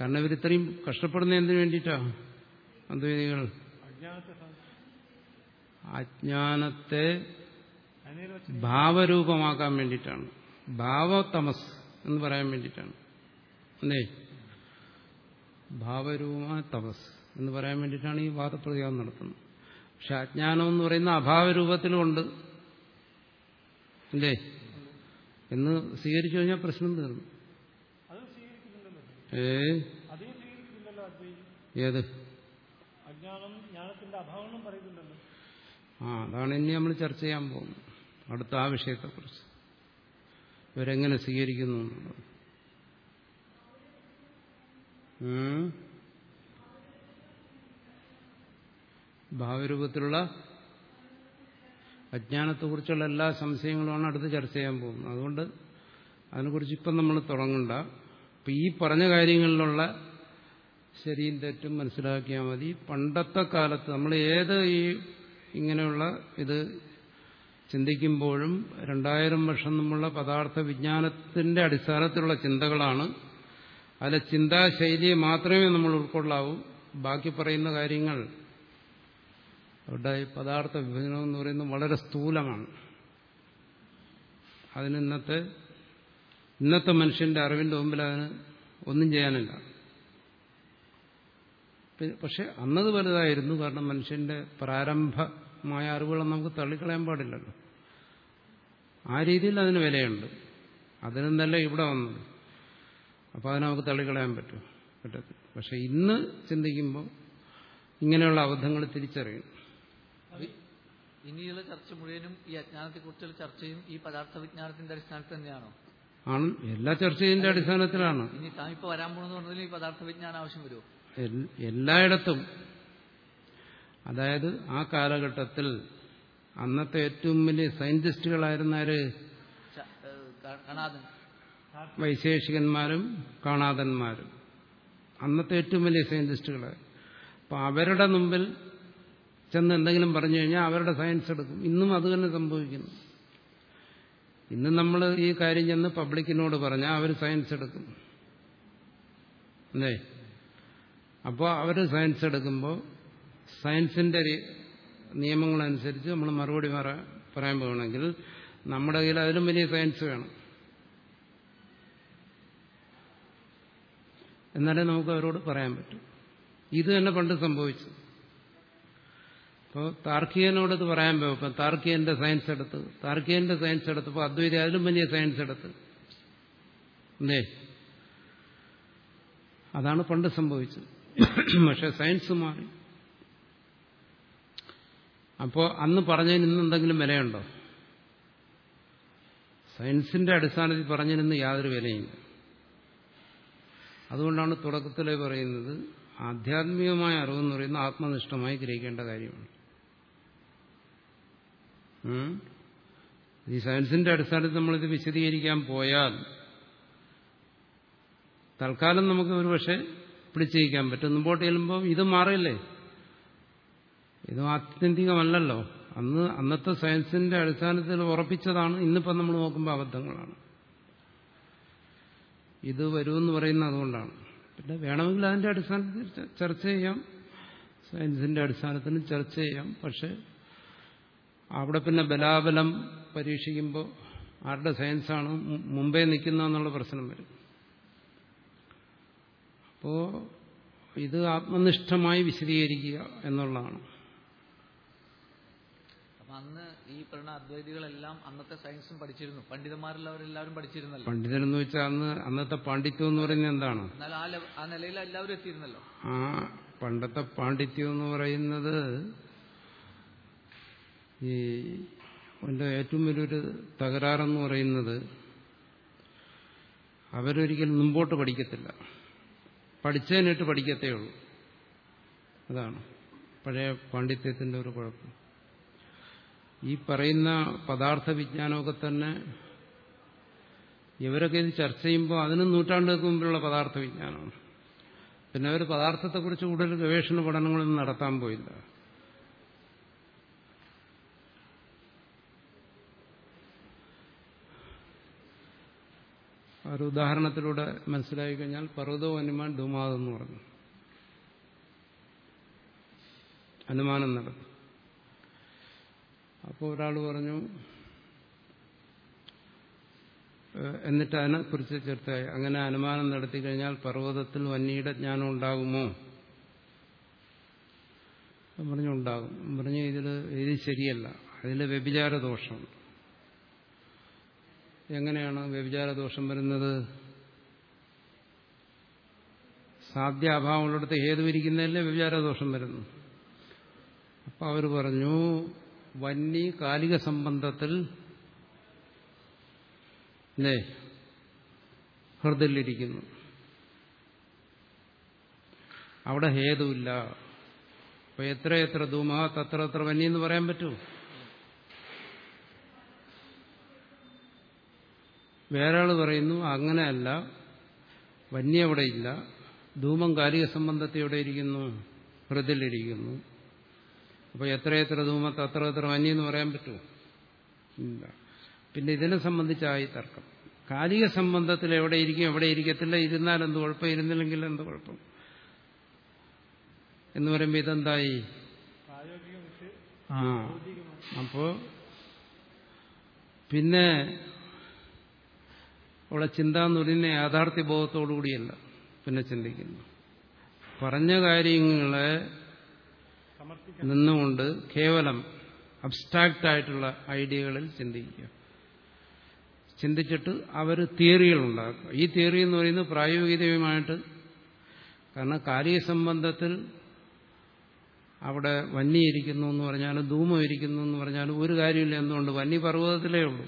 കാരണം ഇവരിത്രയും കഷ്ടപ്പെടുന്ന എന്തിനു വേണ്ടിയിട്ടാ അദ്വൈതികൾ. അജ്ഞാനത്തെ ഭാവരൂപമാക്കാൻ വേണ്ടിയിട്ടാണ്. ഭാവതമസ് എന്ന് പറയാൻ വേണ്ടിയിട്ടാണ്. അല്ലേ? ഭാവരൂപമായ തപസ് എന്ന് പറയാൻ വേണ്ടിയിട്ടാണ് ഈ വാദപ്രതികാരം നടത്തുന്നത്. പക്ഷെ അജ്ഞാനം എന്ന് പറയുന്ന അഭാവരൂപത്തിലുമുണ്ട്. അല്ലേ? എന്ന് സ്വീകരിച്ചു കഴിഞ്ഞാൽ പ്രശ്നം തീർന്നു. ഏ? ഏത്? ആ അതാണ് ഇനി നമ്മൾ ചർച്ച ചെയ്യാൻ പോകുന്നത്. അടുത്ത ആ വിഷയത്തെക്കുറിച്ച്. ഇവരെങ്ങനെ സ്വീകരിക്കുന്നു എന്നുള്ളത്. ഭാവരൂപത്തിലുള്ള അജ്ഞാനത്തെക്കുറിച്ചുള്ള എല്ലാ സംശയങ്ങളുമാണ് അടുത്ത് ചർച്ച ചെയ്യാൻ പോകുന്നത്. അതുകൊണ്ട് അതിനെക്കുറിച്ച് ഇപ്പം നമ്മൾ തുടങ്ങണ്ട. അപ്പം ഈ പറഞ്ഞ കാര്യങ്ങളിലുള്ള ശരിയും തെറ്റും മനസ്സിലാക്കിയാൽ മതി. പണ്ടത്തെ കാലത്ത് നമ്മൾ ഏത് ഈ ഇങ്ങനെയുള്ള ഇത് ചിന്തിക്കുമ്പോഴും രണ്ടായിരം വർഷം നമ്മളുടെ പദാർത്ഥ വിജ്ഞാനത്തിന്റെ അടിസ്ഥാനത്തിലുള്ള ചിന്തകളാണ് അതിലെ ചിന്താശൈലിയെ മാത്രമേ നമ്മൾ ഉൾക്കൊള്ളാവൂ. ബാക്കി പറയുന്ന കാര്യങ്ങൾ അവരുടെ പദാർത്ഥ വിഭജനം എന്ന് പറയുന്നത് വളരെ സ്ഥൂലമാണ്. അതിന് ഇന്നത്തെ ഇന്നത്തെ മനുഷ്യന്റെ അറിവിന്റെ മുമ്പിൽ അതിന് ഒന്നും ചെയ്യാനില്ല. പക്ഷെ അന്നത് വലുതായിരുന്നു. കാരണം മനുഷ്യന്റെ പ്രാരംഭമായ അറിവുകളെ നമുക്ക് തള്ളിക്കളയാൻ പാടില്ലല്ലോ. ആ രീതിയിൽ അതിന് വിലയുണ്ട്. അതിനെന്നല്ല ഇവിടെ വന്നത്. അപ്പോൾ അതിനെ നമുക്ക് തള്ളിക്കളയാൻ പറ്റും. പറ്റത്തില്ല. പക്ഷെ ഇന്ന് ചിന്തിക്കുമ്പോൾ ഇങ്ങനെയുള്ള അബദ്ധങ്ങൾ തിരിച്ചറിയും. ഇനിയുള്ള ചർച്ച മുഴുവനും ഈ അജ്ഞാനത്തെക്കുറിച്ചുള്ള ചർച്ചയും ഈ പദാർത്ഥ വിജ്ഞാനത്തിന്റെ അടിസ്ഥാനത്തിൽ തന്നെയാണോ? ആണ്. എല്ലാ ചർച്ചയുടെ അടിസ്ഥാനത്തിലാണ്. ഇനി താൻ ഇപ്പൊ വരാൻ പോണെന്ന് പറഞ്ഞതിൽ ഈ പദാർത്ഥ വിജ്ഞാനം ആവശ്യം വരുമോ? എല്ലായിടത്തും. അതായത് ആ കാലഘട്ടത്തിൽ അന്നത്തെ ഏറ്റവും വലിയ സയന്റിസ്റ്റുകളായിരുന്നാര് ആര്? കണാദൻ. വൈശേഷികന്മാരും കാണാതന്മാരും. അന്നത്തെ ഏറ്റവും വലിയ സയന്റിസ്റ്റുകളെ അപ്പം അവരുടെ മുമ്പിൽ ചെന്ന് എന്തെങ്കിലും പറഞ്ഞു കഴിഞ്ഞാൽ അവരുടെ സയൻസ് എടുക്കും. ഇന്നും അത് തന്നെ സംഭവിക്കുന്നു. ഇന്ന് നമ്മൾ ഈ കാര്യം ചെന്ന് പബ്ലിക്കിനോട് പറഞ്ഞാൽ അവർ സയൻസ് എടുക്കും. അല്ലേ? അപ്പോൾ അവർ സയൻസ് എടുക്കുമ്പോൾ സയൻസിന്റെ രീ- നിയമങ്ങളനുസരിച്ച് നമ്മൾ മറുപടി പറയാൻ പോകണമെങ്കിൽ നമ്മുടെ കയ്യിൽ അതിലും വലിയ സയൻസ് വേണം. എന്നാലേ നമുക്ക് അവരോട് പറയാൻ പറ്റും. ഇത് തന്നെ പണ്ട് സംഭവിച്ചു അപ്പോൾ താർക്കികനോട് ഇത് പറയാൻ പോകും ഇപ്പം താർക്കികന്റെ സയൻസ് എടുത്ത് താർക്കികന്റെ സയൻസ് എടുത്തപ്പോൾ അദ്വൈത അതിലും വലിയ സയൻസ് എടുത്ത്. അല്ലേ? അതാണ് പണ്ട് സംഭവിച്ചത്. പക്ഷെ സയൻസ് മാറി. അപ്പോൾ അന്ന് പറഞ്ഞതിന് ഇന്ന് എന്തെങ്കിലും വിലയുണ്ടോ? സയൻസിന്റെ അടിസ്ഥാനത്തിൽ പറഞ്ഞതിന് യാതൊരു വിലയില്ല. അതുകൊണ്ടാണ് തുടക്കത്തിലെ പറയുന്നത് ആധ്യാത്മികമായ അറിവെന്ന് പറയുന്നത് ആത്മനിഷ്ഠമായി ഗ്രഹിക്കേണ്ട കാര്യമാണ്? ഈ സയൻസിന്റെ അടിസ്ഥാനത്തിൽ നമ്മളിത് വിശദീകരിക്കാൻ പോയാൽ തൽക്കാലം നമുക്ക് ഒരു പക്ഷേ പിടിച്ചിരിക്കാൻ പറ്റും. മുമ്പോട്ട് ചെല്ലുമ്പോൾ ഇത് മാറില്ലേ? ഇത് ആത്യന്തികമല്ലല്ലോ. അന്ന് അന്നത്തെ സയൻസിന്റെ അടിസ്ഥാനത്തിൽ ഉറപ്പിച്ചതാണ്. ഇന്നിപ്പം നമ്മൾ നോക്കുമ്പോൾ അബദ്ധങ്ങളാണ്. ഇത് വരുമെന്ന് പറയുന്നത് അതുകൊണ്ടാണ്. പിന്നെ വേണമെങ്കിൽ അതിന്റെ അടിസ്ഥാനത്തിൽ ചർച്ച ചെയ്യാം. സയൻസിന്റെ അടിസ്ഥാനത്തിലും ചർച്ച ചെയ്യാം. പക്ഷെ അവിടെ പിന്നെ ബലാബലം പരീക്ഷിക്കുമ്പോൾ ആരുടെ സയൻസാണ് മുമ്പേ നിൽക്കുന്ന എന്നുള്ള പ്രശ്നം വരും. അപ്പോൾ ഇത് ആത്മനിഷ്ഠമായി വിശദീകരിക്കുക എന്നുള്ളതാണ്. അന്ന് ഈ പറഞ്ഞ അദ്വൈതികളെല്ലാം അന്നത്തെ സയൻസും പഠിച്ചിരുന്നു. പണ്ഡിതന്മാരുള്ളവരെല്ലാവരും പഠിച്ചിരുന്നല്ലോ. പണ്ഡിതരെന്ന് വെച്ചാൽ അന്ന് അന്നത്തെ പാണ്ഡിത്യം എന്ന് പറയുന്നത് എന്താണ്? എന്നാൽ ആ നിലയിൽ എല്ലാവരും എത്തിയിരുന്നല്ലോ. ആ പണ്ടത്തെ പാണ്ഡിത്യം എന്ന് പറയുന്നത് ഈ എന്റെ ഏറ്റവും വലിയൊരു തകരാറെന്ന് പറയുന്നത് അവരൊരിക്കലും മുമ്പോട്ട് പഠിക്കത്തില്ല. പഠിച്ചതിനിട്ട് പഠിക്കത്തേ ഉള്ളൂ. അതാണ്. പഴയ പാണ്ഡിത്യത്തിന്റെ ഒരു കുഴപ്പം. ഈ പറയുന്ന പദാർത്ഥ വിജ്ഞാനമൊക്കെ തന്നെ ഇവരൊക്കെ ഇത് ചർച്ച ചെയ്യുമ്പോൾ അതിനും നൂറ്റാണ്ടുകൾക്ക് മുമ്പിലുള്ള പദാർത്ഥ വിജ്ഞാനമാണ് പിന്നെ അവർ പദാർത്ഥത്തെക്കുറിച്ച് കൂടുതൽ ഗവേഷണ പഠനങ്ങളൊന്നും നടത്താൻ പോയില്ല. ഒരു ഉദാഹരണത്തിലൂടെ മനസ്സിലാക്കി കഴിഞ്ഞാൽ പർവതോ അനുമാൻ ധുമാതെന്ന് പറഞ്ഞു. അനുമാനം നടന്നു. അപ്പോൾ ഒരാൾ പറഞ്ഞു എന്നിട്ട് അതിനെക്കുറിച്ച് ചെറുത്തായി അങ്ങനെ അനുമാനം നടത്തി കഴിഞ്ഞാൽ പർവതത്തിൽ വന്യയുടെ ജ്ഞാനം ഉണ്ടാകുമോ? പറഞ്ഞു ഉണ്ടാകും. പറഞ്ഞു ഇതിൽ ഇത് ശരിയല്ല. അതിൽ വ്യഭിചാര ദോഷമുണ്ട് എങ്ങനെയാണ് വ്യഭിചാര ദോഷം വരുന്നത്? സാധ്യാഭാവമുള്ളിടത്ത് ഹേതു ഇരിക്കുന്നതല്ലേ വ്യഭിചാര ദോഷം വരുന്നു അപ്പൊ അവർ പറഞ്ഞു വന്നി കാലിക സംബന്ധത്തിൽ ഹൃദയിലിരിക്കുന്നു അവിടെ ഹേതുവില്ല. അപ്പൊ എത്ര എത്ര ധൂമാ തത്ര എത്ര വന്നി എന്ന് പറയാൻ പറ്റൂ? വേറെ ആൾ പറയുന്നു അങ്ങനെയല്ല വന്യ അവിടെ ഇല്ല. ധൂമം കാലിക സംബന്ധത്തെ എവിടെ ഇരിക്കുന്നു. ഹൃദയിലിരിക്കുന്നു അപ്പൊ എത്ര എത്ര ധൂമത്ത് അത്ര എത്ര അന്യം എന്ന് പറയാൻ പറ്റുമോ? ഇല്ല. പിന്നെ ഇതിനെ സംബന്ധിച്ചായി തർക്കം. കാലിക സംബന്ധത്തിൽ എവിടെ ഇരിക്കും എവിടെ ഇരിക്കത്തില്ല ഇരുന്നാൽ എന്ത് കുഴപ്പം ഇരുന്നില്ലെങ്കിൽ എന്ത് കുഴപ്പം? എന്ന് പറയുമ്പോൾ ഇതെന്തായി? ആ അപ്പോ പിന്നെ അവിടെ ചിന്ത എന്ന് പറയുന്ന യാഥാർത്ഥ്യ ബോധത്തോടുകൂടിയല്ല പിന്നെ ചിന്തിക്കുന്നു. പറഞ്ഞ കാര്യങ്ങളെ നിന്നുകൊണ്ട് കേവലം അബ്സ്ട്രാക്റ്റ് ആയിട്ടുള്ള ഐഡിയകളിൽ ചിന്തിക്കുക. ചിന്തിച്ചിട്ട് അവർ തിയറികൾ ഉണ്ടാക്കുക. ഈ തിയറി എന്ന് പറയുന്നത് പ്രായോഗികമായിട്ട് കാരണം കാലിക സംബന്ധത്തിൽ അവിടെ വന്യയിരിക്കുന്നു എന്ന് പറഞ്ഞാലും ധൂമം ഇരിക്കുന്നു എന്ന് പറഞ്ഞാലും ഒരു കാര്യമില്ല എന്തുകൊണ്ട്? വന്നി പർവതത്തിലേ ഉള്ളൂ.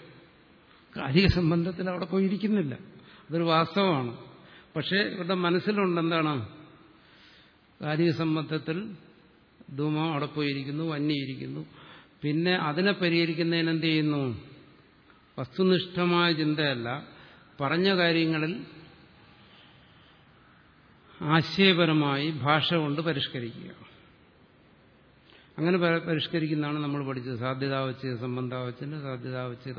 കാര്യ സംബന്ധത്തിൽ അവിടെ പോയി ഇരിക്കുന്നില്ല. അതൊരു വാസ്തവമാണ്. പക്ഷേ ഇവരുടെ മനസ്സിലുണ്ട് എന്താണ് കാര്യ സംബന്ധത്തിൽ ധൂമം അവിടെ പോയിരിക്കുന്നു വന്യയിരിക്കുന്നു പിന്നെ അതിനെ പരിഹരിക്കുന്നതിന് എന്ത് ചെയ്യുന്നു? വസ്തുനിഷ്ഠമായ ചിന്തയല്ല. പറഞ്ഞ കാര്യങ്ങളിൽ ആശയപരമായി ഭാഷ കൊണ്ട് പരിഷ്കരിക്കുക. അങ്ങനെ പരിഷ്കരിക്കുന്നതാണ് നമ്മൾ പഠിച്ചത്. സാധ്യതാവച്ച് സംബന്ധാവച്ചിന് സാധ്യതാവച്ച്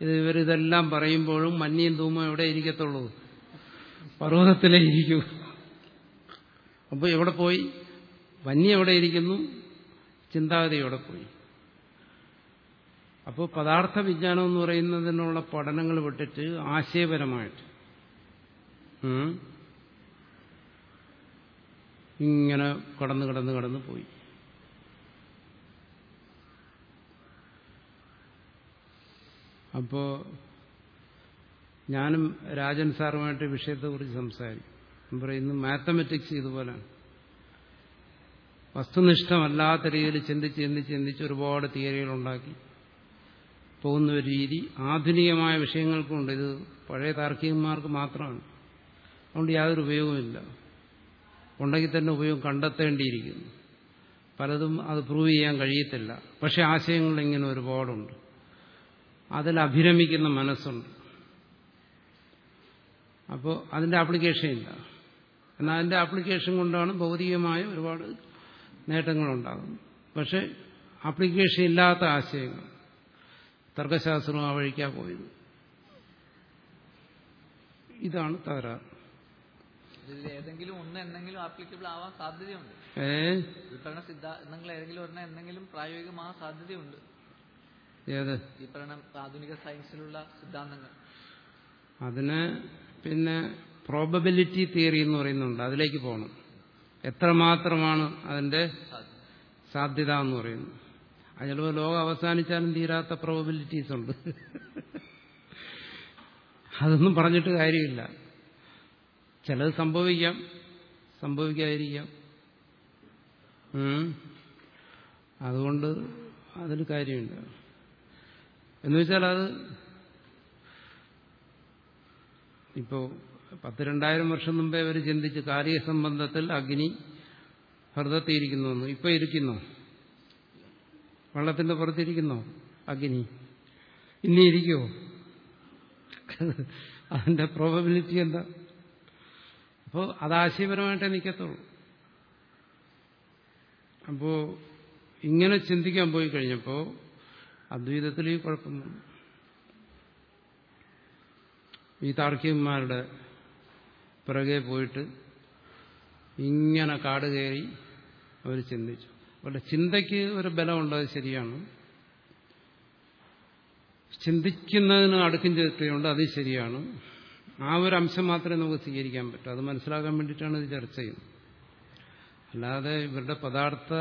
ഇത് ഇവരിതെല്ലാം പറയുമ്പോഴും മഞ്ഞയും ധൂമം എവിടെ ഇരിക്കത്തുള്ളൂ? പർവതത്തിലേ ഇരിക്കൂ. അപ്പോൾ എവിടെ പോയി? വന്യ എവിടെ ഇരിക്കുന്നു? ചിന്താഗതി പോയി. അപ്പോൾ പദാർത്ഥ വിജ്ഞാനം എന്ന് പറയുന്നതിനുള്ള പഠനങ്ങൾ വിട്ടിട്ട് ആശയപരമായിട്ട് ഇങ്ങനെ കടന്ന് കടന്ന് കടന്ന് പോയി. അപ്പോ ഞാനും രാജൻ സാറുമായിട്ട് വിഷയത്തെക്കുറിച്ച് സംസാരിക്കും. പറയുന്നു മാത്തമെറ്റിക്സ് ഇതുപോലെയാണ് വസ്തുനിഷ്ഠമല്ലാത്ത രീതിയിൽ ചിന്തിച്ച് ചിന്തിച്ച് ചിന്തിച്ച് ഒരുപാട് തിയറികളുണ്ടാക്കി. പോകുന്ന ഒരു രീതി. ആധുനികമായ വിഷയങ്ങൾക്കുണ്ട്. ഇത് പഴയ താർക്കികന്മാർക്ക് മാത്രമാണ്. അതുകൊണ്ട് യാതൊരു ഉപയോഗമില്ല ഉണ്ടെങ്കിൽ തന്നെ ഉപയോഗം കണ്ടെത്തേണ്ടിയിരിക്കുന്നു. പലതും അത് പ്രൂവ് ചെയ്യാൻ കഴിയത്തില്ല. പക്ഷെ ആശയങ്ങൾ ഇങ്ങനെ ഒരുപാടുണ്ട്. അതിൽ അഭിരമിക്കുന്ന മനസ്സുണ്ട്. അപ്പോൾ അതിന്റെ ആപ്ലിക്കേഷൻ ഇല്ല എന്നാൽ അതിന്റെ ആപ്ലിക്കേഷൻ കൊണ്ടാണ് ഭൗതികമായ ഒരുപാട് നേട്ടങ്ങളുണ്ടാകുന്നത് പക്ഷെ ആപ്ലിക്കേഷൻ ഇല്ലാത്ത ആശയങ്ങൾ തർക്കശാസ്ത്രം ആ വഴിക്കാ പോയത്. ഇതാണ് തകരാറ്. ഇതിൽ ഏതെങ്കിലും ഒന്ന് എന്തെങ്കിലും ആപ്ലിക്കബിൾ ആവാൻ സാധ്യതയുണ്ട്. ഏ? ഈ പറഞ്ഞ സിദ്ധാന്തങ്ങൾ ഏതെങ്കിലും ഒരെണ്ണം എന്തെങ്കിലും പ്രായോഗികമാകാൻ സാധ്യതയുണ്ട്. ഏത്? ഈ പറഞ്ഞ ആധുനിക സയൻസിലുള്ള സിദ്ധാന്തങ്ങൾ. അതിന് പിന്നെ പ്രോബബിലിറ്റി തിയറി എന്ന് പറയുന്നുണ്ട്. അതിലേക്ക് പോകണം. എത്രമാത്രമാണ് അതിന്റെ സാധ്യത എന്ന് പറയുന്നത് അത് ചിലപ്പോൾ ലോകം അവസാനിച്ചാലും തീരാത്ത പ്രോബിലിറ്റീസ് ഉണ്ട്. അതൊന്നും പറഞ്ഞിട്ട് കാര്യമില്ല. ചിലത് സംഭവിക്കാം. സംഭവിക്കാതിരിക്കാം. അതുകൊണ്ട് അതിൽ കാര്യമില്ല. എന്നുവെച്ചാൽ അത് ഇപ്പോ പത്ത് രണ്ടായിരം വർഷം മുമ്പേ അവർ ചിന്തിച്ച് കാര്യസംബന്ധത്തിൽ അഗ്നി ഹൃദത്തിയിരിക്കുന്നു ഇപ്പൊ ഇരിക്കുന്നു. വള്ളത്തിന്റെ പുറത്തിരിക്കുന്നോ അഗ്നി. ഇനി ഇരിക്കുമോ അതിന്റെ പ്രോബബിലിറ്റി എന്താ? അപ്പോൾ അത് ആശയപരമായിട്ടേ നിൽക്കത്തുള്ളൂ. അപ്പോ ഇങ്ങനെ ചിന്തിക്കാൻ പോയി കഴിഞ്ഞപ്പോൾ അദ്വൈതത്തിൽ ഈ കുഴപ്പമൊന്നും ഈ താർക്കികന്മാരുടെ പിറകെ പോയിട്ട് ഇങ്ങനെ കാട് കയറി അവർ ചിന്തിച്ചു. അവരുടെ ചിന്തയ്ക്ക് ഒരു ബലമുണ്ട് ശരിയാണ്. ചിന്തിക്കുന്നതിന് അടുക്കും ചിട്ടയുണ്ട് അത് ശരിയാണ്. ആ ഒരു അംശം മാത്രമേ നമുക്ക് സ്വീകരിക്കാൻ പറ്റൂ. അത് മനസ്സിലാക്കാൻ വേണ്ടിയിട്ടാണ് ഇത് ചർച്ച ചെയ്യുന്നത്. അല്ലാതെ ഇവരുടെ പദാർത്ഥ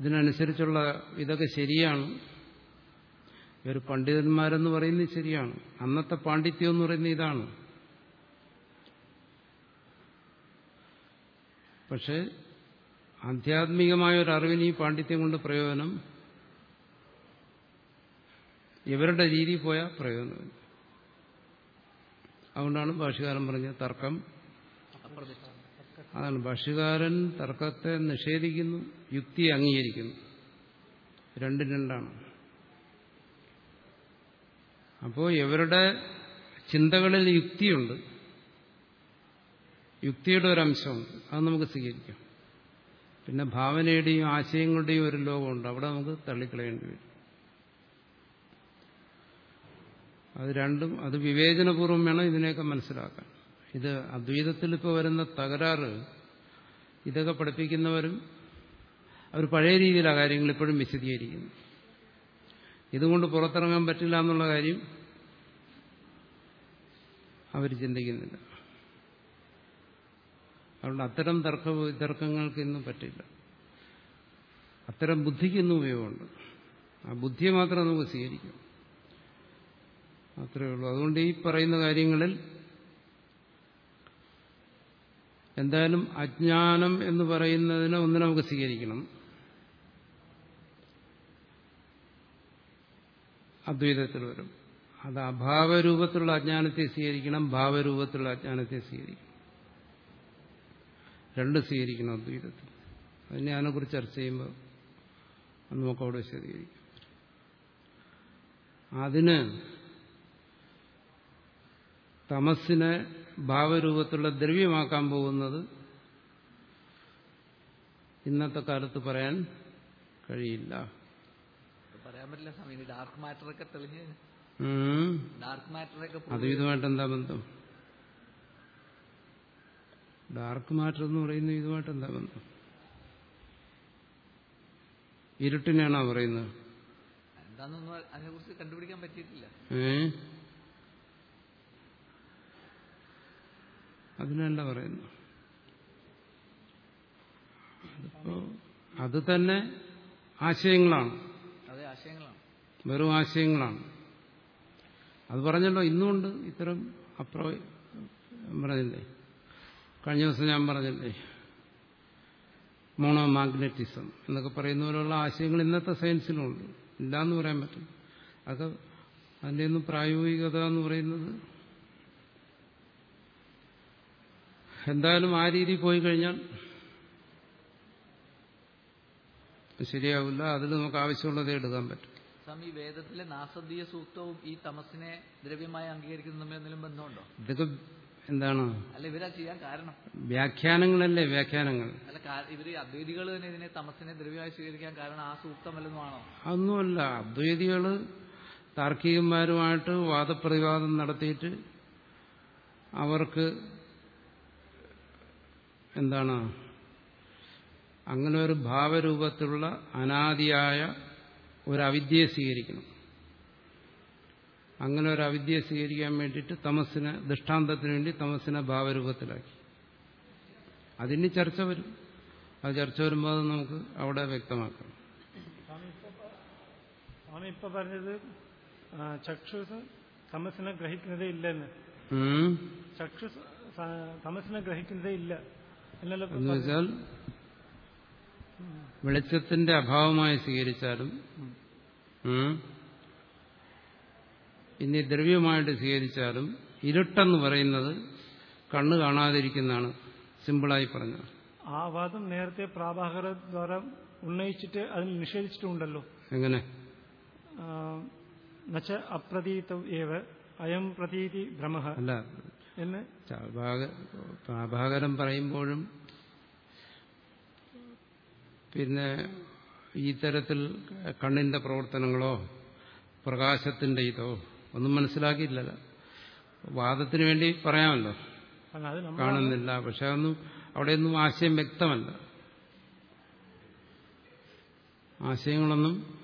ഇതിനനുസരിച്ചുള്ള ഇതൊക്കെ ശരിയാണ്. ഇവർ പണ്ഡിതന്മാരെന്ന് പറയുന്നത് ശരിയാണ്. അന്നത്തെ പാണ്ഡിത്യം എന്ന് പറയുന്നത് ഇതാണ്. പക്ഷെ ആധ്യാത്മികമായ ഒരു അറിവിന് ഈ പാണ്ഡിത്യം കൊണ്ട് പ്രയോജനം ഇവരുടെ രീതി പോയാൽ പ്രയോജനമില്ല അതുകൊണ്ടാണ് ഭാഷകാരൻ പറഞ്ഞ തർക്കം. അതാണ് ഭാഷകാരൻ തർക്കത്തെ നിഷേധിക്കുന്നു യുക്തി അംഗീകരിക്കുന്നു. രണ്ടും രണ്ടാണ്. അപ്പോൾ ഇവരുടെ ചിന്തകളിൽ യുക്തിയുണ്ട്. യുക്തിയുടെ ഒരു അംശമുണ്ട് അത് നമുക്ക് സ്വീകരിക്കാം. പിന്നെ ഭാവനയുടെയും ആശയങ്ങളുടെയും ഒരു ലോകമുണ്ട്. അവിടെ നമുക്ക് തള്ളിക്കളയേണ്ടി വരും. അത് രണ്ടും അത് വിവേചനപൂർവം വേണം ഇതിനെയൊക്കെ മനസ്സിലാക്കാൻ. ഇത് അദ്വൈതത്തിൽ ഇപ്പോൾ വരുന്ന തകരാറ് ഇതൊക്കെ പഠിപ്പിക്കുന്നവരും അവർ പഴയ രീതിയിലാണ് കാര്യങ്ങൾ ഇപ്പോഴും വിശദീകരിക്കുന്നു ഇതുകൊണ്ട് പുറത്തിറങ്ങാൻ പറ്റില്ല എന്നുള്ള കാര്യം അവർ ചിന്തിക്കുന്നില്ല. അതുകൊണ്ട് അത്തരം തർക്ക വിതർക്കങ്ങൾക്ക് ഇന്നും പറ്റില്ല. അത്തരം ബുദ്ധിക്ക് ഇന്നും ഉപയോഗമുണ്ട്. ആ ബുദ്ധിയെ മാത്രം നമുക്ക് സ്വീകരിക്കാം. അത്രയേ ഉള്ളൂ. അതുകൊണ്ട് ഈ പറയുന്ന കാര്യങ്ങളിൽ എന്തായാലും അജ്ഞാനം എന്ന് പറയുന്നതിനെ ഒന്ന് നമുക്ക് സ്വീകരിക്കണം. അദ്വൈതത്തിൽ വരും. അത് അഭാവരൂപത്തിലുള്ള അജ്ഞാനത്തെ സ്വീകരിക്കണം ഭാവരൂപത്തിലുള്ള അജ്ഞാനത്തെ സ്വീകരിക്കണം. രണ്ട് സ്വീകരിക്കണം അദ്വൈതത്തിൽ അതിനെ അതിനെക്കുറിച്ച് ചർച്ച ചെയ്യുമ്പോൾ നമുക്ക് അവിടെ വിശദീകരിക്കാം. അതിന് തമസ്സിനെ ഭാവരൂപത്തിലുള്ള ദ്രവ്യമാക്കാൻ പോകുന്നത് ഇന്നത്തെ കാലത്ത് പറയാൻ കഴിയില്ല. പറയാൻ പറ്റില്ല സമയം ഡാർക്ക് തെളിഞ്ഞ്. ഡാർക്ക് അതും ഇതുമായിട്ട് എന്താ ബന്ധം? ഡാർക്ക് മാറ്റർ എന്ന് പറയുന്നത് ഇതുമായിട്ട് എന്താ ബന്ധം? ഇരുട്ടിനാണോ പറയുന്നത്? എന്താണെന്നൊന്നും അതിനെക്കുറിച്ച് കണ്ടുപിടിക്കാൻ പറ്റിയിട്ടില്ല. ഏ? അതിനല്ല പറയുന്നു അതിപ്പോ അത് തന്നെ ആശയങ്ങളാണ്. അത് ആശയങ്ങളാണ്. വെറും ആശയങ്ങളാണ്. അത് പറഞ്ഞല്ലോ ഇന്നുമുണ്ട് ഇത്തരം അപ്ര പറഞ്ഞില്ലേ? കഴിഞ്ഞ ദിവസം ഞാൻ പറഞ്ഞില്ലേ? മോണോ മാഗ്നറ്റിസം എന്നൊക്കെ പറയുന്ന പോലുള്ള ആശയങ്ങൾ ഇന്നത്തെ സയൻസിലുണ്ട്. ഇല്ലാന്ന് പറയാൻ പറ്റും അത് അതിന്റെ ഒന്നും പ്രായോഗികത എന്ന് പറയുന്നത് എന്തായാലും ആ രീതി പോയി കഴിഞ്ഞാൽ ശരിയാവില്ല. അതിൽ നമുക്ക് ആവശ്യമുള്ളതേ എടുക്കാൻ പറ്റും. സ്വാമി ഈ വേദത്തിലെ നാസദീയ സൂക്തവും ഈ തമസിനെ ദ്രവ്യമായി അംഗീകരിക്കുന്നത് എന്തെങ്കിലും ബന്ധമുണ്ടോ? ഇതൊക്കെ എന്താണ്? അല്ല ഇവരാ ചെയ്യാൻ കാരണം? വ്യാഖ്യാനങ്ങളല്ലേ വ്യാഖ്യാനങ്ങൾ? അല്ല ഇവർ അദ്വൈതികൾ തന്നെ ഇതിനെ തമസിനെ ദ്രവ്യമായി സ്വീകരിക്കാൻ കാരണം ആ സൂക്തം വല്ലതുമാണോ അതൊന്നുമല്ല. അദ്വൈതികൾ താർക്കികന്മാരുമായിട്ട് വാദപ്രതിവാദം നടത്തിയിട്ട് അവർക്ക് എന്താണ്? അങ്ങനെ ഒരു ഭാവരൂപത്തിലുള്ള അനാദിയായ ഒരു അവിദ്യയെ സ്വീകരിക്കണം. അങ്ങനെ ഒരു അവിദ്യയെ സ്വീകരിക്കാൻ വേണ്ടിയിട്ട് തമസ്സിനെ ദൃഷ്ടാന്തത്തിന് വേണ്ടി തമസ്സിനെ ഭാവരൂപത്തിലാക്കി. അതിന് ചർച്ച വരും. അത് ചർച്ച വരുമ്പോൾ അത് നമുക്ക് അവിടെ വ്യക്തമാക്കാം. സ്വാമി ഇപ്പൊ പറഞ്ഞത് ചക്ഷുസ് തമസിനെ ഗ്രഹിക്കുന്നതേ ഇല്ലെന്ന്. ചക്ഷു തമസിനെ ഗ്രഹിക്കുന്നതേ ഇല്ല എന്നല്ല ഇപ്പൊ എന്ന് പറഞ്ഞത്. വെച്ചാൽ വെളിച്ചത്തിന്റെ അഭാവമായി സ്വീകരിച്ചാലും ഇനി ദ്രവ്യമായിട്ട് സ്വീകരിച്ചാലും ഇരുട്ടെന്ന് പറയുന്നത് കണ്ണ് കാണാതിരിക്കുന്നതാണ് സിമ്പിളായി പറഞ്ഞത്. ആ വാദം നേരത്തെ പ്രാഭാകര ദ്വാര ഉന്നയിച്ചിട്ട് അതിൽ നിഷേധിച്ചിട്ടുണ്ടല്ലോ. എങ്ങനെ? ആ, നച്ച അപ്രതീത ഏവ അയം പ്രതീതി ഭ്രമ അല്ല. എന്ന് പ്രാഭാകരം പറയുമ്പോഴും പിന്നെ ഈ തരത്തിൽ കണ്ണിന്റെ പ്രവർത്തനങ്ങളോ പ്രകാശത്തിന്റെ ഇതോ ഒന്നും മനസ്സിലാക്കിയില്ലല്ലോ വാദത്തിന് വേണ്ടി പറയാമല്ലോ. കാണുന്നില്ല. പക്ഷെ അതൊന്നും അവിടെയൊന്നും ആശയം വ്യക്തമല്ല. ആശയങ്ങളൊന്നും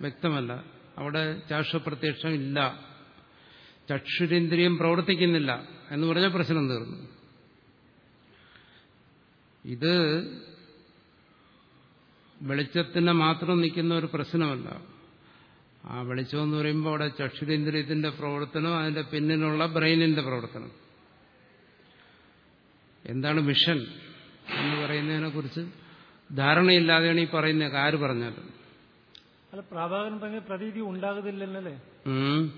വ്യക്തമല്ല. അവിടെ ചാക്ഷപ്രത്യക്ഷം ഇല്ല. ചക്ഷുരേന്ദ്രിയം പ്രവർത്തിക്കുന്നില്ല എന്ന് പറഞ്ഞ പ്രശ്നം തീർന്നു. ഇത് വെളിച്ചത്തിന് മാത്രം നിൽക്കുന്ന ഒരു പ്രശ്നമല്ല. ആ വെളിച്ചം എന്ന് പറയുമ്പോൾ അവിടെ ചക്ഷുരേന്ദ്രിയത്തിന്റെ പ്രവർത്തനം അതിന്റെ പിന്നിലുള്ള ബ്രെയിനിന്റെ പ്രവർത്തനം. എന്താണ് മിഷൻ എന്ന് പറയുന്നതിനെ കുറിച്ച് ധാരണയില്ലാതെയാണ് ഈ പറയുന്നത് ആര് പറഞ്ഞാലും അല്ല പ്രഭാകരൻ പറഞ്ഞ പ്രതീതി ഉണ്ടാകുന്നില്ലല്ലേ.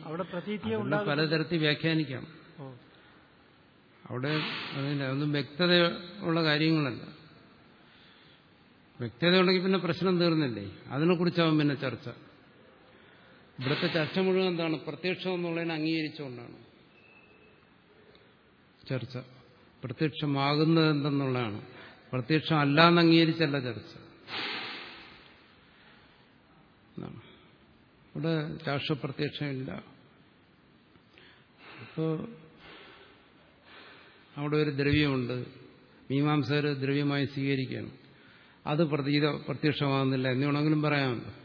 അവിടെ പ്രതീതിയെ പലതരത്തിൽ വ്യാഖ്യാനിക്കാം. അവിടെ അതിന്റെ അതൊന്നും വ്യക്തത ഉള്ള കാര്യങ്ങളല്ല. വ്യക്തത ഉണ്ടെങ്കിൽ പിന്നെ പ്രശ്നം തീർന്നില്ലേ? അതിനെക്കുറിച്ചാവും പിന്നെ ചർച്ച. ഇവിടുത്തെ ചർച്ച മുഴുവൻ എന്താണ്? പ്രത്യക്ഷം എന്നുള്ളതിനെ അംഗീകരിച്ചുകൊണ്ടാണ്. ചർച്ച. പ്രത്യക്ഷമാകുന്നത് എന്തെന്നുള്ളതാണ്. പ്രത്യക്ഷം അല്ല എന്ന് അംഗീകരിച്ചല്ല ചർച്ച. ഇവിടെ രാഷ്ട്രപ്രത്യക്ഷമില്ല ഇപ്പോൾ അവിടെ ഒരു ദ്രവ്യമുണ്ട്. മീമാംസകർ ദ്രവ്യമായി സ്വീകരിക്കുകയാണ്. അത് പ്രതീത പ്രത്യക്ഷമാകുന്നില്ല. എന്നുവേണമെങ്കിലും പറയാമല്ലോ.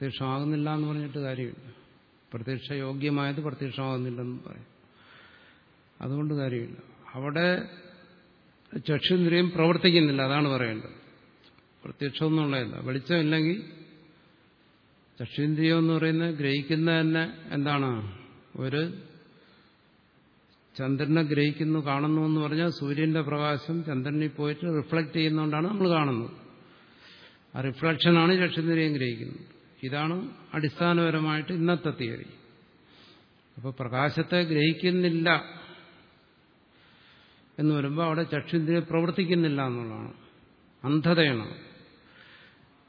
പ്രത്യക്ഷമാകുന്നില്ല എന്ന് പറഞ്ഞിട്ട് കാര്യമില്ല. പ്രത്യക്ഷ യോഗ്യമായത് പ്രത്യക്ഷമാകുന്നില്ലെന്ന് പറയും. അതുകൊണ്ട് കാര്യമില്ല. അവിടെ ചക്ഷുന്ദ്രിയം പ്രവർത്തിക്കുന്നില്ല അതാണ് പറയേണ്ടത്. പ്രത്യക്ഷം എന്നുള്ളതല്ല വെളിച്ചമില്ലെങ്കിൽ ചക്ഷുന്ദ്രിയം എന്ന് പറയുന്നത് ഗ്രഹിക്കുന്ന തന്നെ എന്താണ്? ഒരു ചന്ദ്രനെ ഗ്രഹിക്കുന്നു കാണുന്നു എന്ന് പറഞ്ഞാൽ സൂര്യന്റെ പ്രകാശം ചന്ദ്രനിൽ പോയിട്ട് റിഫ്ലക്ട് ചെയ്യുന്നതുകൊണ്ടാണ് നമ്മൾ കാണുന്നത്. ആ റിഫ്ലക്ഷനാണ് ചക്ഷുന്ദ്രിയം ഗ്രഹിക്കുന്നത്. ഇതാണ് അടിസ്ഥാനപരമായിട്ട് ഇന്നത്തെ തിയറി. അപ്പോൾ പ്രകാശത്തെ ഗ്രഹിക്കുന്നില്ല എന്ന് വരുമ്പോൾ അവിടെ ചക്ഷുന്ദ്രിയ പ്രവർത്തിക്കുന്നില്ല എന്നുള്ളതാണ്. അന്ധതയാണ്.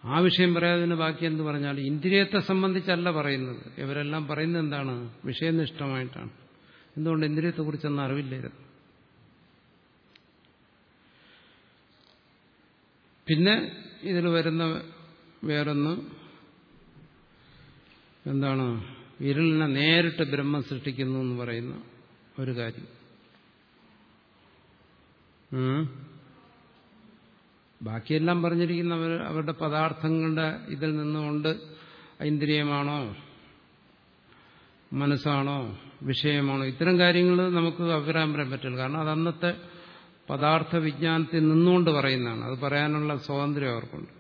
ആ വിഷയം പറയാതിന് ബാക്കി എന്ത് പറഞ്ഞാൽ ഇന്ദ്രിയത്തെ സംബന്ധിച്ചല്ല പറയുന്നത്. ഇവരെല്ലാം പറയുന്നത് എന്താണ്? വിഷയനിഷ്ഠമായിട്ടാണ്. എന്തുകൊണ്ട് ഇന്ദ്രിയത്തെക്കുറിച്ചൊന്നും അറിവില്ലായിരുന്നു? പിന്നെ ഇതിൽ വരുന്ന വേറൊന്ന് എന്താണ്? ഇരുളിനെ നേരിട്ട് ബ്രഹ്മം സൃഷ്ടിക്കുന്നു എന്ന് പറയുന്ന ഒരു കാര്യം. ബാക്കിയെല്ലാം പറഞ്ഞിരിക്കുന്ന അവർ അവരുടെ പദാർത്ഥങ്ങളുടെ ഇതിൽ നിന്നുകൊണ്ട് ഐന്ദ്രിയമാണോ മനസ്സാണോ വിഷയമാണോ ഇത്തരം കാര്യങ്ങൾ നമുക്ക് അഭിപ്രായം പറയാൻ പറ്റില്ല. കാരണം അത് അന്നത്തെ പദാർത്ഥ വിജ്ഞാനത്തിൽ നിന്നുകൊണ്ട് പറയുന്നതാണ്. അത് പറയാനുള്ള സ്വാതന്ത്ര്യം അവർക്കുണ്ട്.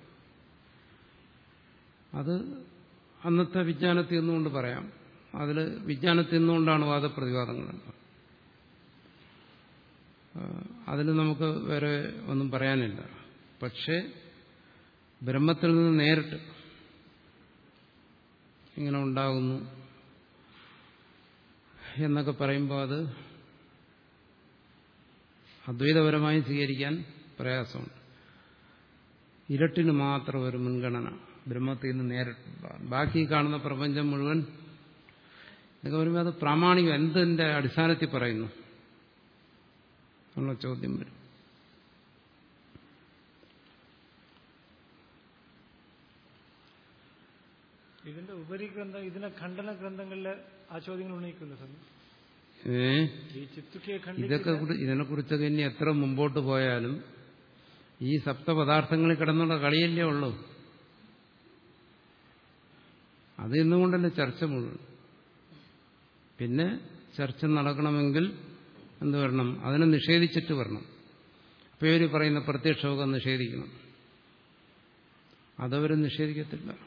അത് അന്നത്തെ വിജ്ഞാനത്തിൽ നിന്നുകൊണ്ട് പറയാം. അതിൽ വിജ്ഞാനത്തിൽ നിന്നുകൊണ്ടാണ് വാദപ്രതിവാദങ്ങൾ. അതിൽ നമുക്ക് വേറെ ഒന്നും പറയാനില്ല. പക്ഷേ ബ്രഹ്മത്തിൽ നിന്ന് നേരിട്ട് ഇങ്ങനെ ഉണ്ടാകുന്നു എന്നൊക്കെ പറയുമ്പോൾ അത് അദ്വൈതപരമായി സ്വീകരിക്കാൻ പ്രയാസമുണ്ട്. ഇരട്ടിന് മാത്രം ഒരു മുൻഗണന. ബ്രഹ്മത്തിൽ നിന്ന് നേരിട്ടുള്ളതാണ് ബാക്കി കാണുന്ന പ്രപഞ്ചം മുഴുവൻ എന്നൊക്കെ പറയുമ്പോൾ അത് പ്രാമാണികം എന്തിന്റെ അടിസ്ഥാനത്തിൽ പറയുന്നു? എന്നുള്ള ചോദ്യം വരും. ഇതിന്റെ ഉപരി ഗ്രന്ഥം ഇതിനെ ഖണ്ഡന ഗ്രന്ഥങ്ങളിലെ ആ ചോദ്യങ്ങൾ ഉന്നയിക്കുന്നു ഇതൊക്കെ ഇതിനെ കുറിച്ചൊക്കെ ഇതിനെക്കുറിച്ചൊക്കെ ഇനി എത്ര മുമ്പോട്ട് പോയാലും ഈ സപ്തപദാർത്ഥങ്ങളിൽ കിടന്നുള്ള കളിയല്ലേ ഉള്ളൂ. അത് ഇന്നുകൊണ്ടല്ലേ ചർച്ച മുഴുവൻ. പിന്നെ ചർച്ച നടക്കണമെങ്കിൽ എന്ത് വരണം? അതിനെ നിഷേധിച്ചിട്ട് വരണം. അപ്പോൾ ഇവർ പറയുന്ന പ്രത്യക്ഷമൊക്കെ നിഷേധിക്കണം. അതവർ നിഷേധിക്കത്തില്ല.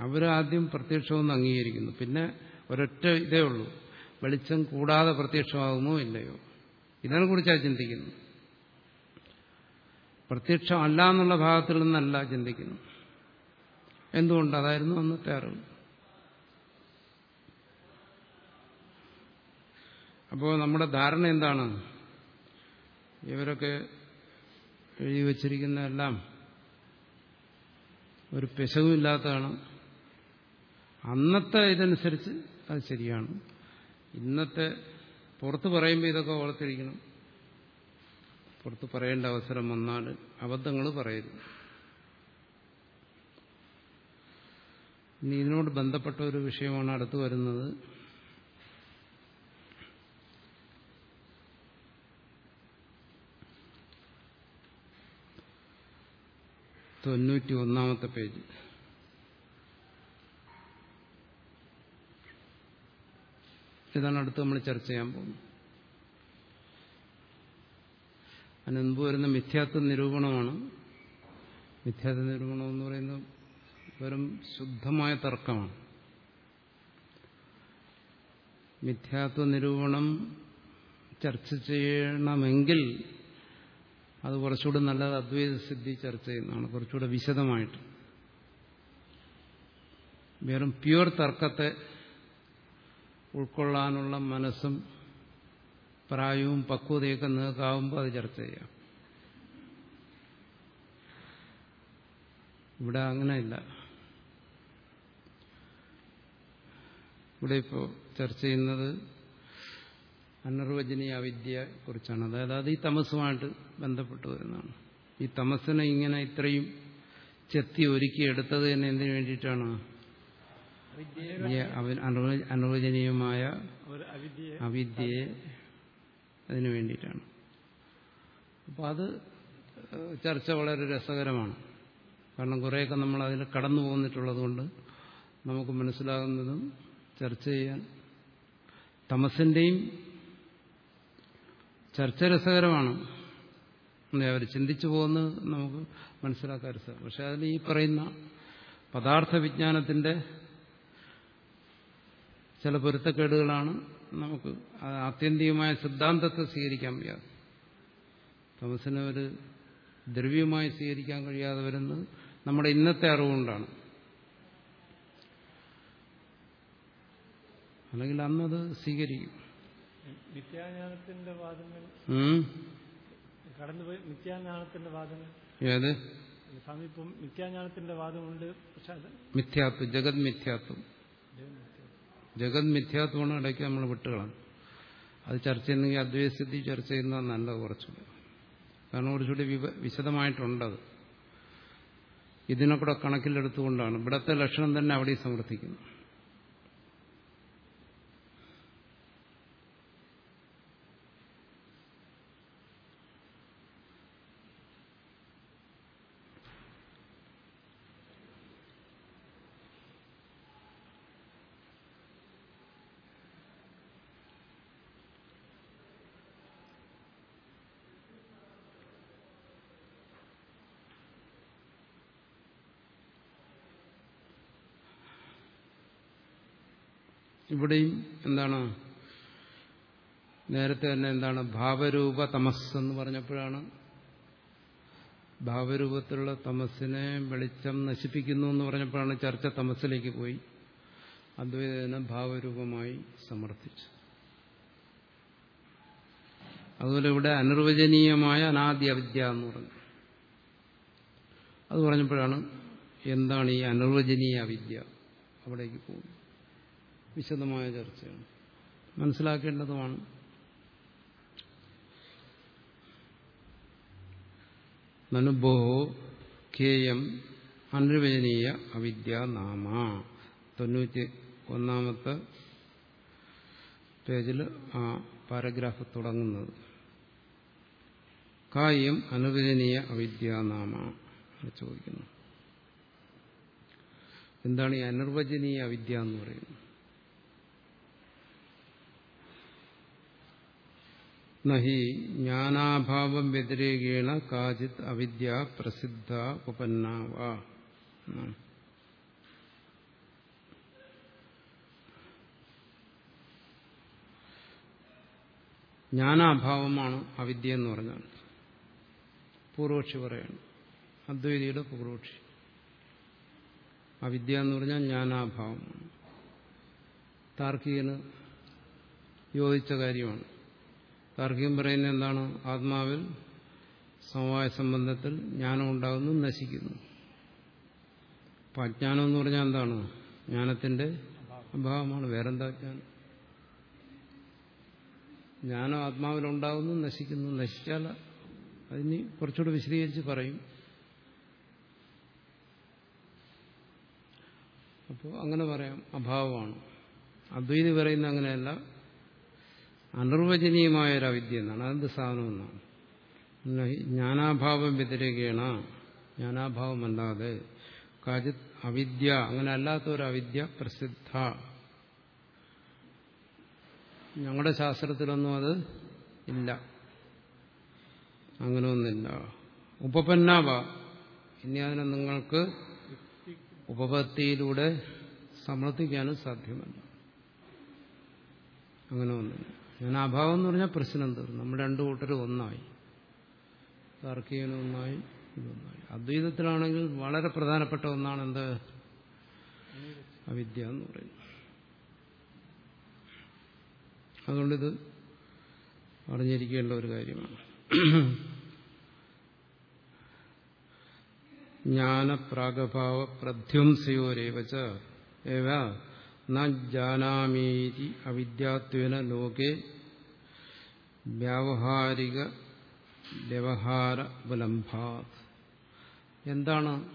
അവരാദ്യം പ്രത്യക്ഷമെന്ന് അംഗീകരിക്കുന്നു. പിന്നെ ഒരൊറ്റ ഇതേ ഉള്ളൂ. വെളിച്ചം കൂടാതെ പ്രത്യക്ഷമാകുമോ ഇല്ലയോ? ഇതിനെ കുറിച്ചാണ് ചിന്തിക്കുന്നത്. പ്രത്യക്ഷം അല്ല എന്നുള്ള ഭാഗത്തിൽ നിന്നല്ല ചിന്തിക്കുന്നു എന്തുകൊണ്ട് അതായിരുന്നു അന്നത്തെ അറിവ് അപ്പോൾ നമ്മുടെ ധാരണ എന്താണ്? ഇവരൊക്കെ എഴുതി വച്ചിരിക്കുന്നതെല്ലാം ഒരു പെശകുമില്ലാത്തതാണ് അന്നത്തെ ഇതനുസരിച്ച് അത് ശരിയാണ്. ഇന്നത്തെ പുറത്ത് പറയുമ്പോൾ ഇതൊക്കെ ഓർത്തിരിക്കണം പുറത്ത് പറയേണ്ട അവസരം വന്നാൽ അബദ്ധങ്ങൾ പറയരുത്. ഇനി ഇതിനോട് ബന്ധപ്പെട്ട ഒരു വിഷയമാണ് അടുത്തു വരുന്നത്. തൊണ്ണൂറ്റി ഒന്നാമത്തെ പേജ്. ഇതാണ് അടുത്ത് നമ്മൾ ചർച്ച ചെയ്യാൻ പോകുന്നത്. അതിന് മുമ്പ് വരുന്ന മിഥ്യാത്വ നിരൂപണമാണ്. മിഥ്യാത്വ നിരൂപണം എന്ന് പറയുന്നത് വെറും ശുദ്ധമായ തർക്കമാണ്. മിഥ്യാത്വ നിരൂപണം ചർച്ച ചെയ്യണമെങ്കിൽ അത് കുറച്ചുകൂടെ നല്ലത് അദ്വൈത സിദ്ധി ചർച്ച ചെയ്യുന്നതാണ്. കുറച്ചുകൂടെ വിശദമായിട്ട്. വെറും പ്യുവർ തർക്കത്തെ ഉൾക്കൊള്ളാനുള്ള മനസ്സും പ്രായവും പക്വതയൊക്കെ നിങ്ങൾക്കാവുമ്പോൾ അത് ചർച്ച ചെയ്യാം. ഇവിടെ അങ്ങനെയില്ല. ഇവിടെ ഇപ്പോൾ ചർച്ച ചെയ്യുന്നത് അനർവചനീയ അവിദ്യയെ കുറിച്ചാണ്. അതായത് അത് ഈ തമസുമായിട്ട് ബന്ധപ്പെട്ട് വരുന്നതാണ് ഈ തമസിനെ ഇങ്ങനെ ഇത്രയും ചെത്തി ഒരുക്കി എടുത്തത് തന്നെ എന്തിനു വേണ്ടിയിട്ടാണ്? അനുവചനീയമായ അവിദ്യയെ അതിനു വേണ്ടിയിട്ടാണ്. അപ്പോൾ അത് ചർച്ച വളരെ രസകരമാണ്. കാരണം കുറേയൊക്കെ നമ്മൾ അതിൽ കടന്നു പോന്നിട്ടുള്ളത് കൊണ്ട് നമുക്ക് മനസ്സിലാകുന്നതും ചർച്ച ചെയ്യാൻ തമസിന്റെയും ചർച്ച രസകരമാണ് അവർ ചിന്തിച്ചു പോകുന്നത് നമുക്ക് മനസ്സിലാക്കാൻ രസം പക്ഷെ അതിൽ ഈ പറയുന്ന പദാർത്ഥ വിജ്ഞാനത്തിന്റെ ചില പൊരുത്തക്കേടുകളാണ് നമുക്ക് ആത്യന്തികമായ സിദ്ധാന്തത്തെ സ്വീകരിക്കാൻ വയ്യാതെ തമസിനെ ഒരു ദ്രവ്യമായി സ്വീകരിക്കാൻ കഴിയാതെ വരുന്നത് നമ്മുടെ ഇന്നത്തെ അറിവുകൊണ്ടാണ്. അല്ലെങ്കിൽ അന്നത് സ്വീകരിക്കും. വാദങ്ങൾ? കടന്നുപോയി വാദങ്ങൾ ഏത്? സ്വാമി ഇപ്പം മിഥ്യാജ്ഞാനത്തിന്റെ വാദമുണ്ട് പക്ഷെ അത് മിഥ്യാത്വം ജഗത് മിഥ്യാത്വം. ജഗത് മിഥ്യാത്വമാണ് ഇടയ്ക്ക് നമ്മൾ വിട്ടുകളാണ്. അത് ചർച്ച ചെയ്യുന്നെങ്കിൽ അദ്വൈതസ്ഥിതി ചർച്ച ചെയ്യുന്നത് നല്ലത് കുറച്ചുകൂടി. കാരണം കുറച്ചുകൂടി വിശദമായിട്ടുണ്ടത്. ഇതിനെ കൂടെ കണക്കിലെടുത്തുകൊണ്ടാണ്. ഇവിടത്തെ ലക്ഷണം തന്നെ അവിടെ സമർത്ഥിക്കുന്നു ഇവിടെയും എന്താണ് നേരത്തെ തന്നെ എന്താണ് ഭാവരൂപ തമസ് എന്ന് പറഞ്ഞപ്പോഴാണ് ഭാവരൂപത്തിലുള്ള തമസ്സിനെ വെളിച്ചം നശിപ്പിക്കുന്നു എന്ന് പറഞ്ഞപ്പോഴാണ് ചർച്ച തമസ്സിലേക്ക് പോയി. അദ്വൈതനെ ഭാവരൂപമായി സമർത്ഥിച്ചു. അതുപോലെ ഇവിടെ അനിർവചനീയമായ അനാദ്യ അവിദ്യ എന്ന് പറഞ്ഞു. അത് പറഞ്ഞപ്പോഴാണ് എന്താണ് ഈ അനിർവചനീയ അവിദ്യ അവിടേക്ക് പോകുന്നത്. വിശദമായ ചർച്ചയാണ്. മനസ്സിലാക്കേണ്ടതുമാണ്. നനുഭോ കേയം അനുവചനീയ അവിദ്യ നാമ. തൊണ്ണൂറ്റി ഒന്നാമത്തെ പേജിൽ ആ പാരഗ്രാഫ് തുടങ്ങുന്നത്. കായം അനുവചനീയ അവിദ്യാനാമ എന്ന് ചോദിക്കുന്നു. എന്താണ് ഈ അനിർവചനീയ അവിദ്യ എന്ന് പറയുന്നത്? നഹി ജ്ഞാനാഭാവം വ്യതിരേകേണ കാചിത് അവിദ്യ പ്രസിദ്ധ ഉപന്നാവ. ജ്ഞാനാഭാവമാണ് അവിദ്യ എന്ന് പറഞ്ഞാൽ. പൂർവക്ഷി പറയാണ്. അദ്വൈതിയുടെ പൂർവക്ഷി. അവിദ്യ എന്ന് പറഞ്ഞാൽ ജ്ഞാനാഭാവമാണ്. താർക്കികന് യോജിച്ച കാര്യമാണ്. താർക്കികം പറയുന്നത് എന്താണ്? ആത്മാവിൽ സമവായ സംബന്ധത്തിൽ ജ്ഞാനം ഉണ്ടാകുന്നു നശിക്കുന്നു. അപ്പം അജ്ഞാനം എന്ന് പറഞ്ഞാൽ എന്താണ്? ജ്ഞാനത്തിന്റെ അഭാവമാണ്. വേറെന്താ ജ്ഞാനം ജ്ഞാനം ആത്മാവിലുണ്ടാകുന്നു നശിക്കുന്നു. നശിച്ചാൽ അതിന് കുറച്ചുകൂടെ വിശദീകരിച്ച് പറയും. അപ്പോൾ അങ്ങനെ പറയാം. അഭാവമാണ്. അദ്വൈതി പറയുന്ന അങ്ങനെയല്ല. അനിർവചനീയമായ ഒരു അവിദ്യ എന്നാണ്. അതെന്ത് സാധനം എന്നാണ് ജ്ഞാനാഭാവം വ്യതിരേകേണ. ജ്ഞാനാഭാവമല്ലാതെ കാജിത് അവിദ്യ അങ്ങനെ അല്ലാത്ത ഒരു അവിദ്യ പ്രസിദ്ധ. ഞങ്ങളുടെ ശാസ്ത്രത്തിലൊന്നും അത് ഇല്ല. അങ്ങനെ ഒന്നില്ല ഉപപന്നാവ. ഇനി അതിനെ നിങ്ങൾക്ക് ഉപപത്തിയിലൂടെ സമർത്ഥിക്കാനും സാധ്യമല്ല. അങ്ങനെ അഭാവം എന്ന് പറഞ്ഞാൽ പ്രശ്നം തീർന്നു. നമ്മൾ രണ്ടു കൂട്ടരും ഒന്നായി. താർക്കികനും ഒന്നായി ഇതൊന്നായി. അദ്വൈതത്തിലാണെങ്കിൽ വളരെ പ്രധാനപ്പെട്ട ഒന്നാണ് എന്ത് അവിദ്യ എന്ന് പറയുന്നത്. അതുകൊണ്ടിത് അറിഞ്ഞിരിക്കേണ്ട ഒരു കാര്യമാണ്. ജ്ഞാനപ്രാഗഭാവ ന ജാനാമീതി അവിദ്യാത്വന ലോകെ വ്യാവഹാരിക വ്യവഹാര ഉപലംഭാത് എന്താണ്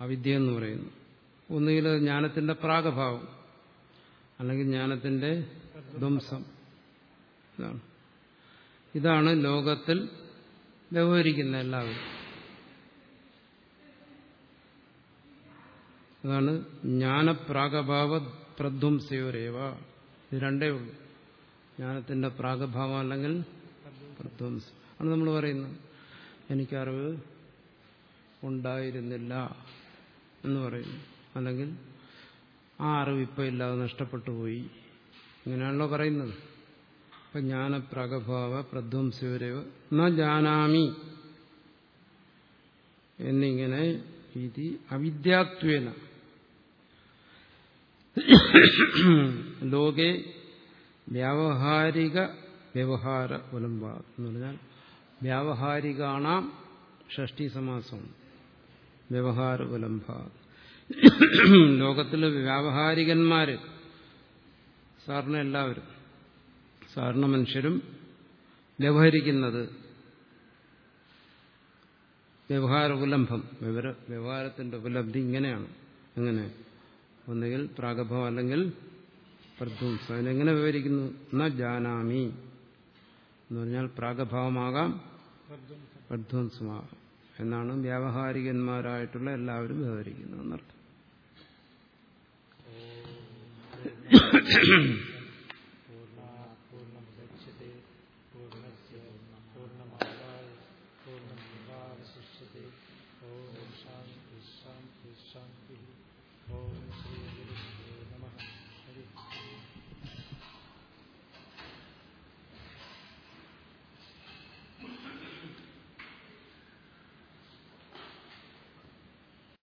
അവിദ്യ എന്ന് പറയുന്നത്? ഒന്നുകിൽ ജ്ഞാനത്തിന്റെ പ്രാഗഭാവം അല്ലെങ്കിൽ ജ്ഞാനത്തിന്റെ ധ്വംസം. ഇതാണ്. ഇതാണ് ലോകത്തിൽ വ്യവഹരിക്കുന്ന എല്ലാവരും. അതാണ് ജ്ഞാനപ്രാഗഭാവ പ്രധ്വംസയോരേവ. ഇത് രണ്ടേ ഉള്ളൂ. ജ്ഞാനത്തിന്റെ പ്രാഗഭാവം അല്ലെങ്കിൽ പ്രധ്വംസം. ആണ് നമ്മൾ പറയുന്നത്. എനിക്കറിവ് ഉണ്ടായിരുന്നില്ല എന്ന് പറയുന്നു. അല്ലെങ്കിൽ ആ അറിവ് ഇപ്പം ഇല്ലാതെ നഷ്ടപ്പെട്ടു പോയി. ഇങ്ങനെയാണല്ലോ പറയുന്നത്. അപ്പൊ ജ്ഞാനപ്രാഗഭാവ പ്രധ്വംസയോരേവ. ന ജാനാമി എന്നിങ്ങനെ ഇത് അവിദ്യാത്വേന. ലോകെ വ്യാവഹാരിക വ്യവഹാര ഉലംബ എന്ന് പറഞ്ഞാൽ വ്യാവഹാരികാണാം ഷഷ്ടി സമാസം വ്യവഹാര ഉലംബ. ലോകത്തിലെ വ്യാവഹാരികന്മാര് സാറിന് എല്ലാവരും സാധാരണ മനുഷ്യരും വ്യവഹരിക്കുന്നത് വ്യവഹാര ഉലംഭം വ്യവഹാരത്തിന്റെ ഉപലബ്ധി ഇങ്ങനെയാണ്. എങ്ങനെ? ഒന്നുകിൽ പ്രാഗഭം അല്ലെങ്കിൽ പ്രധ്വംസം അതിനെങ്ങനെ വിവരിക്കുന്നു? ന ജാനാമി. എന്ന് പറഞ്ഞാൽ പ്രാഗഭാവമാകാം പ്രധ്വംസമാകാം എന്നാണ് വ്യാവഹാരികന്മാരായിട്ടുള്ള എല്ലാവരും വിവരിക്കുന്നത് എന്നർത്ഥം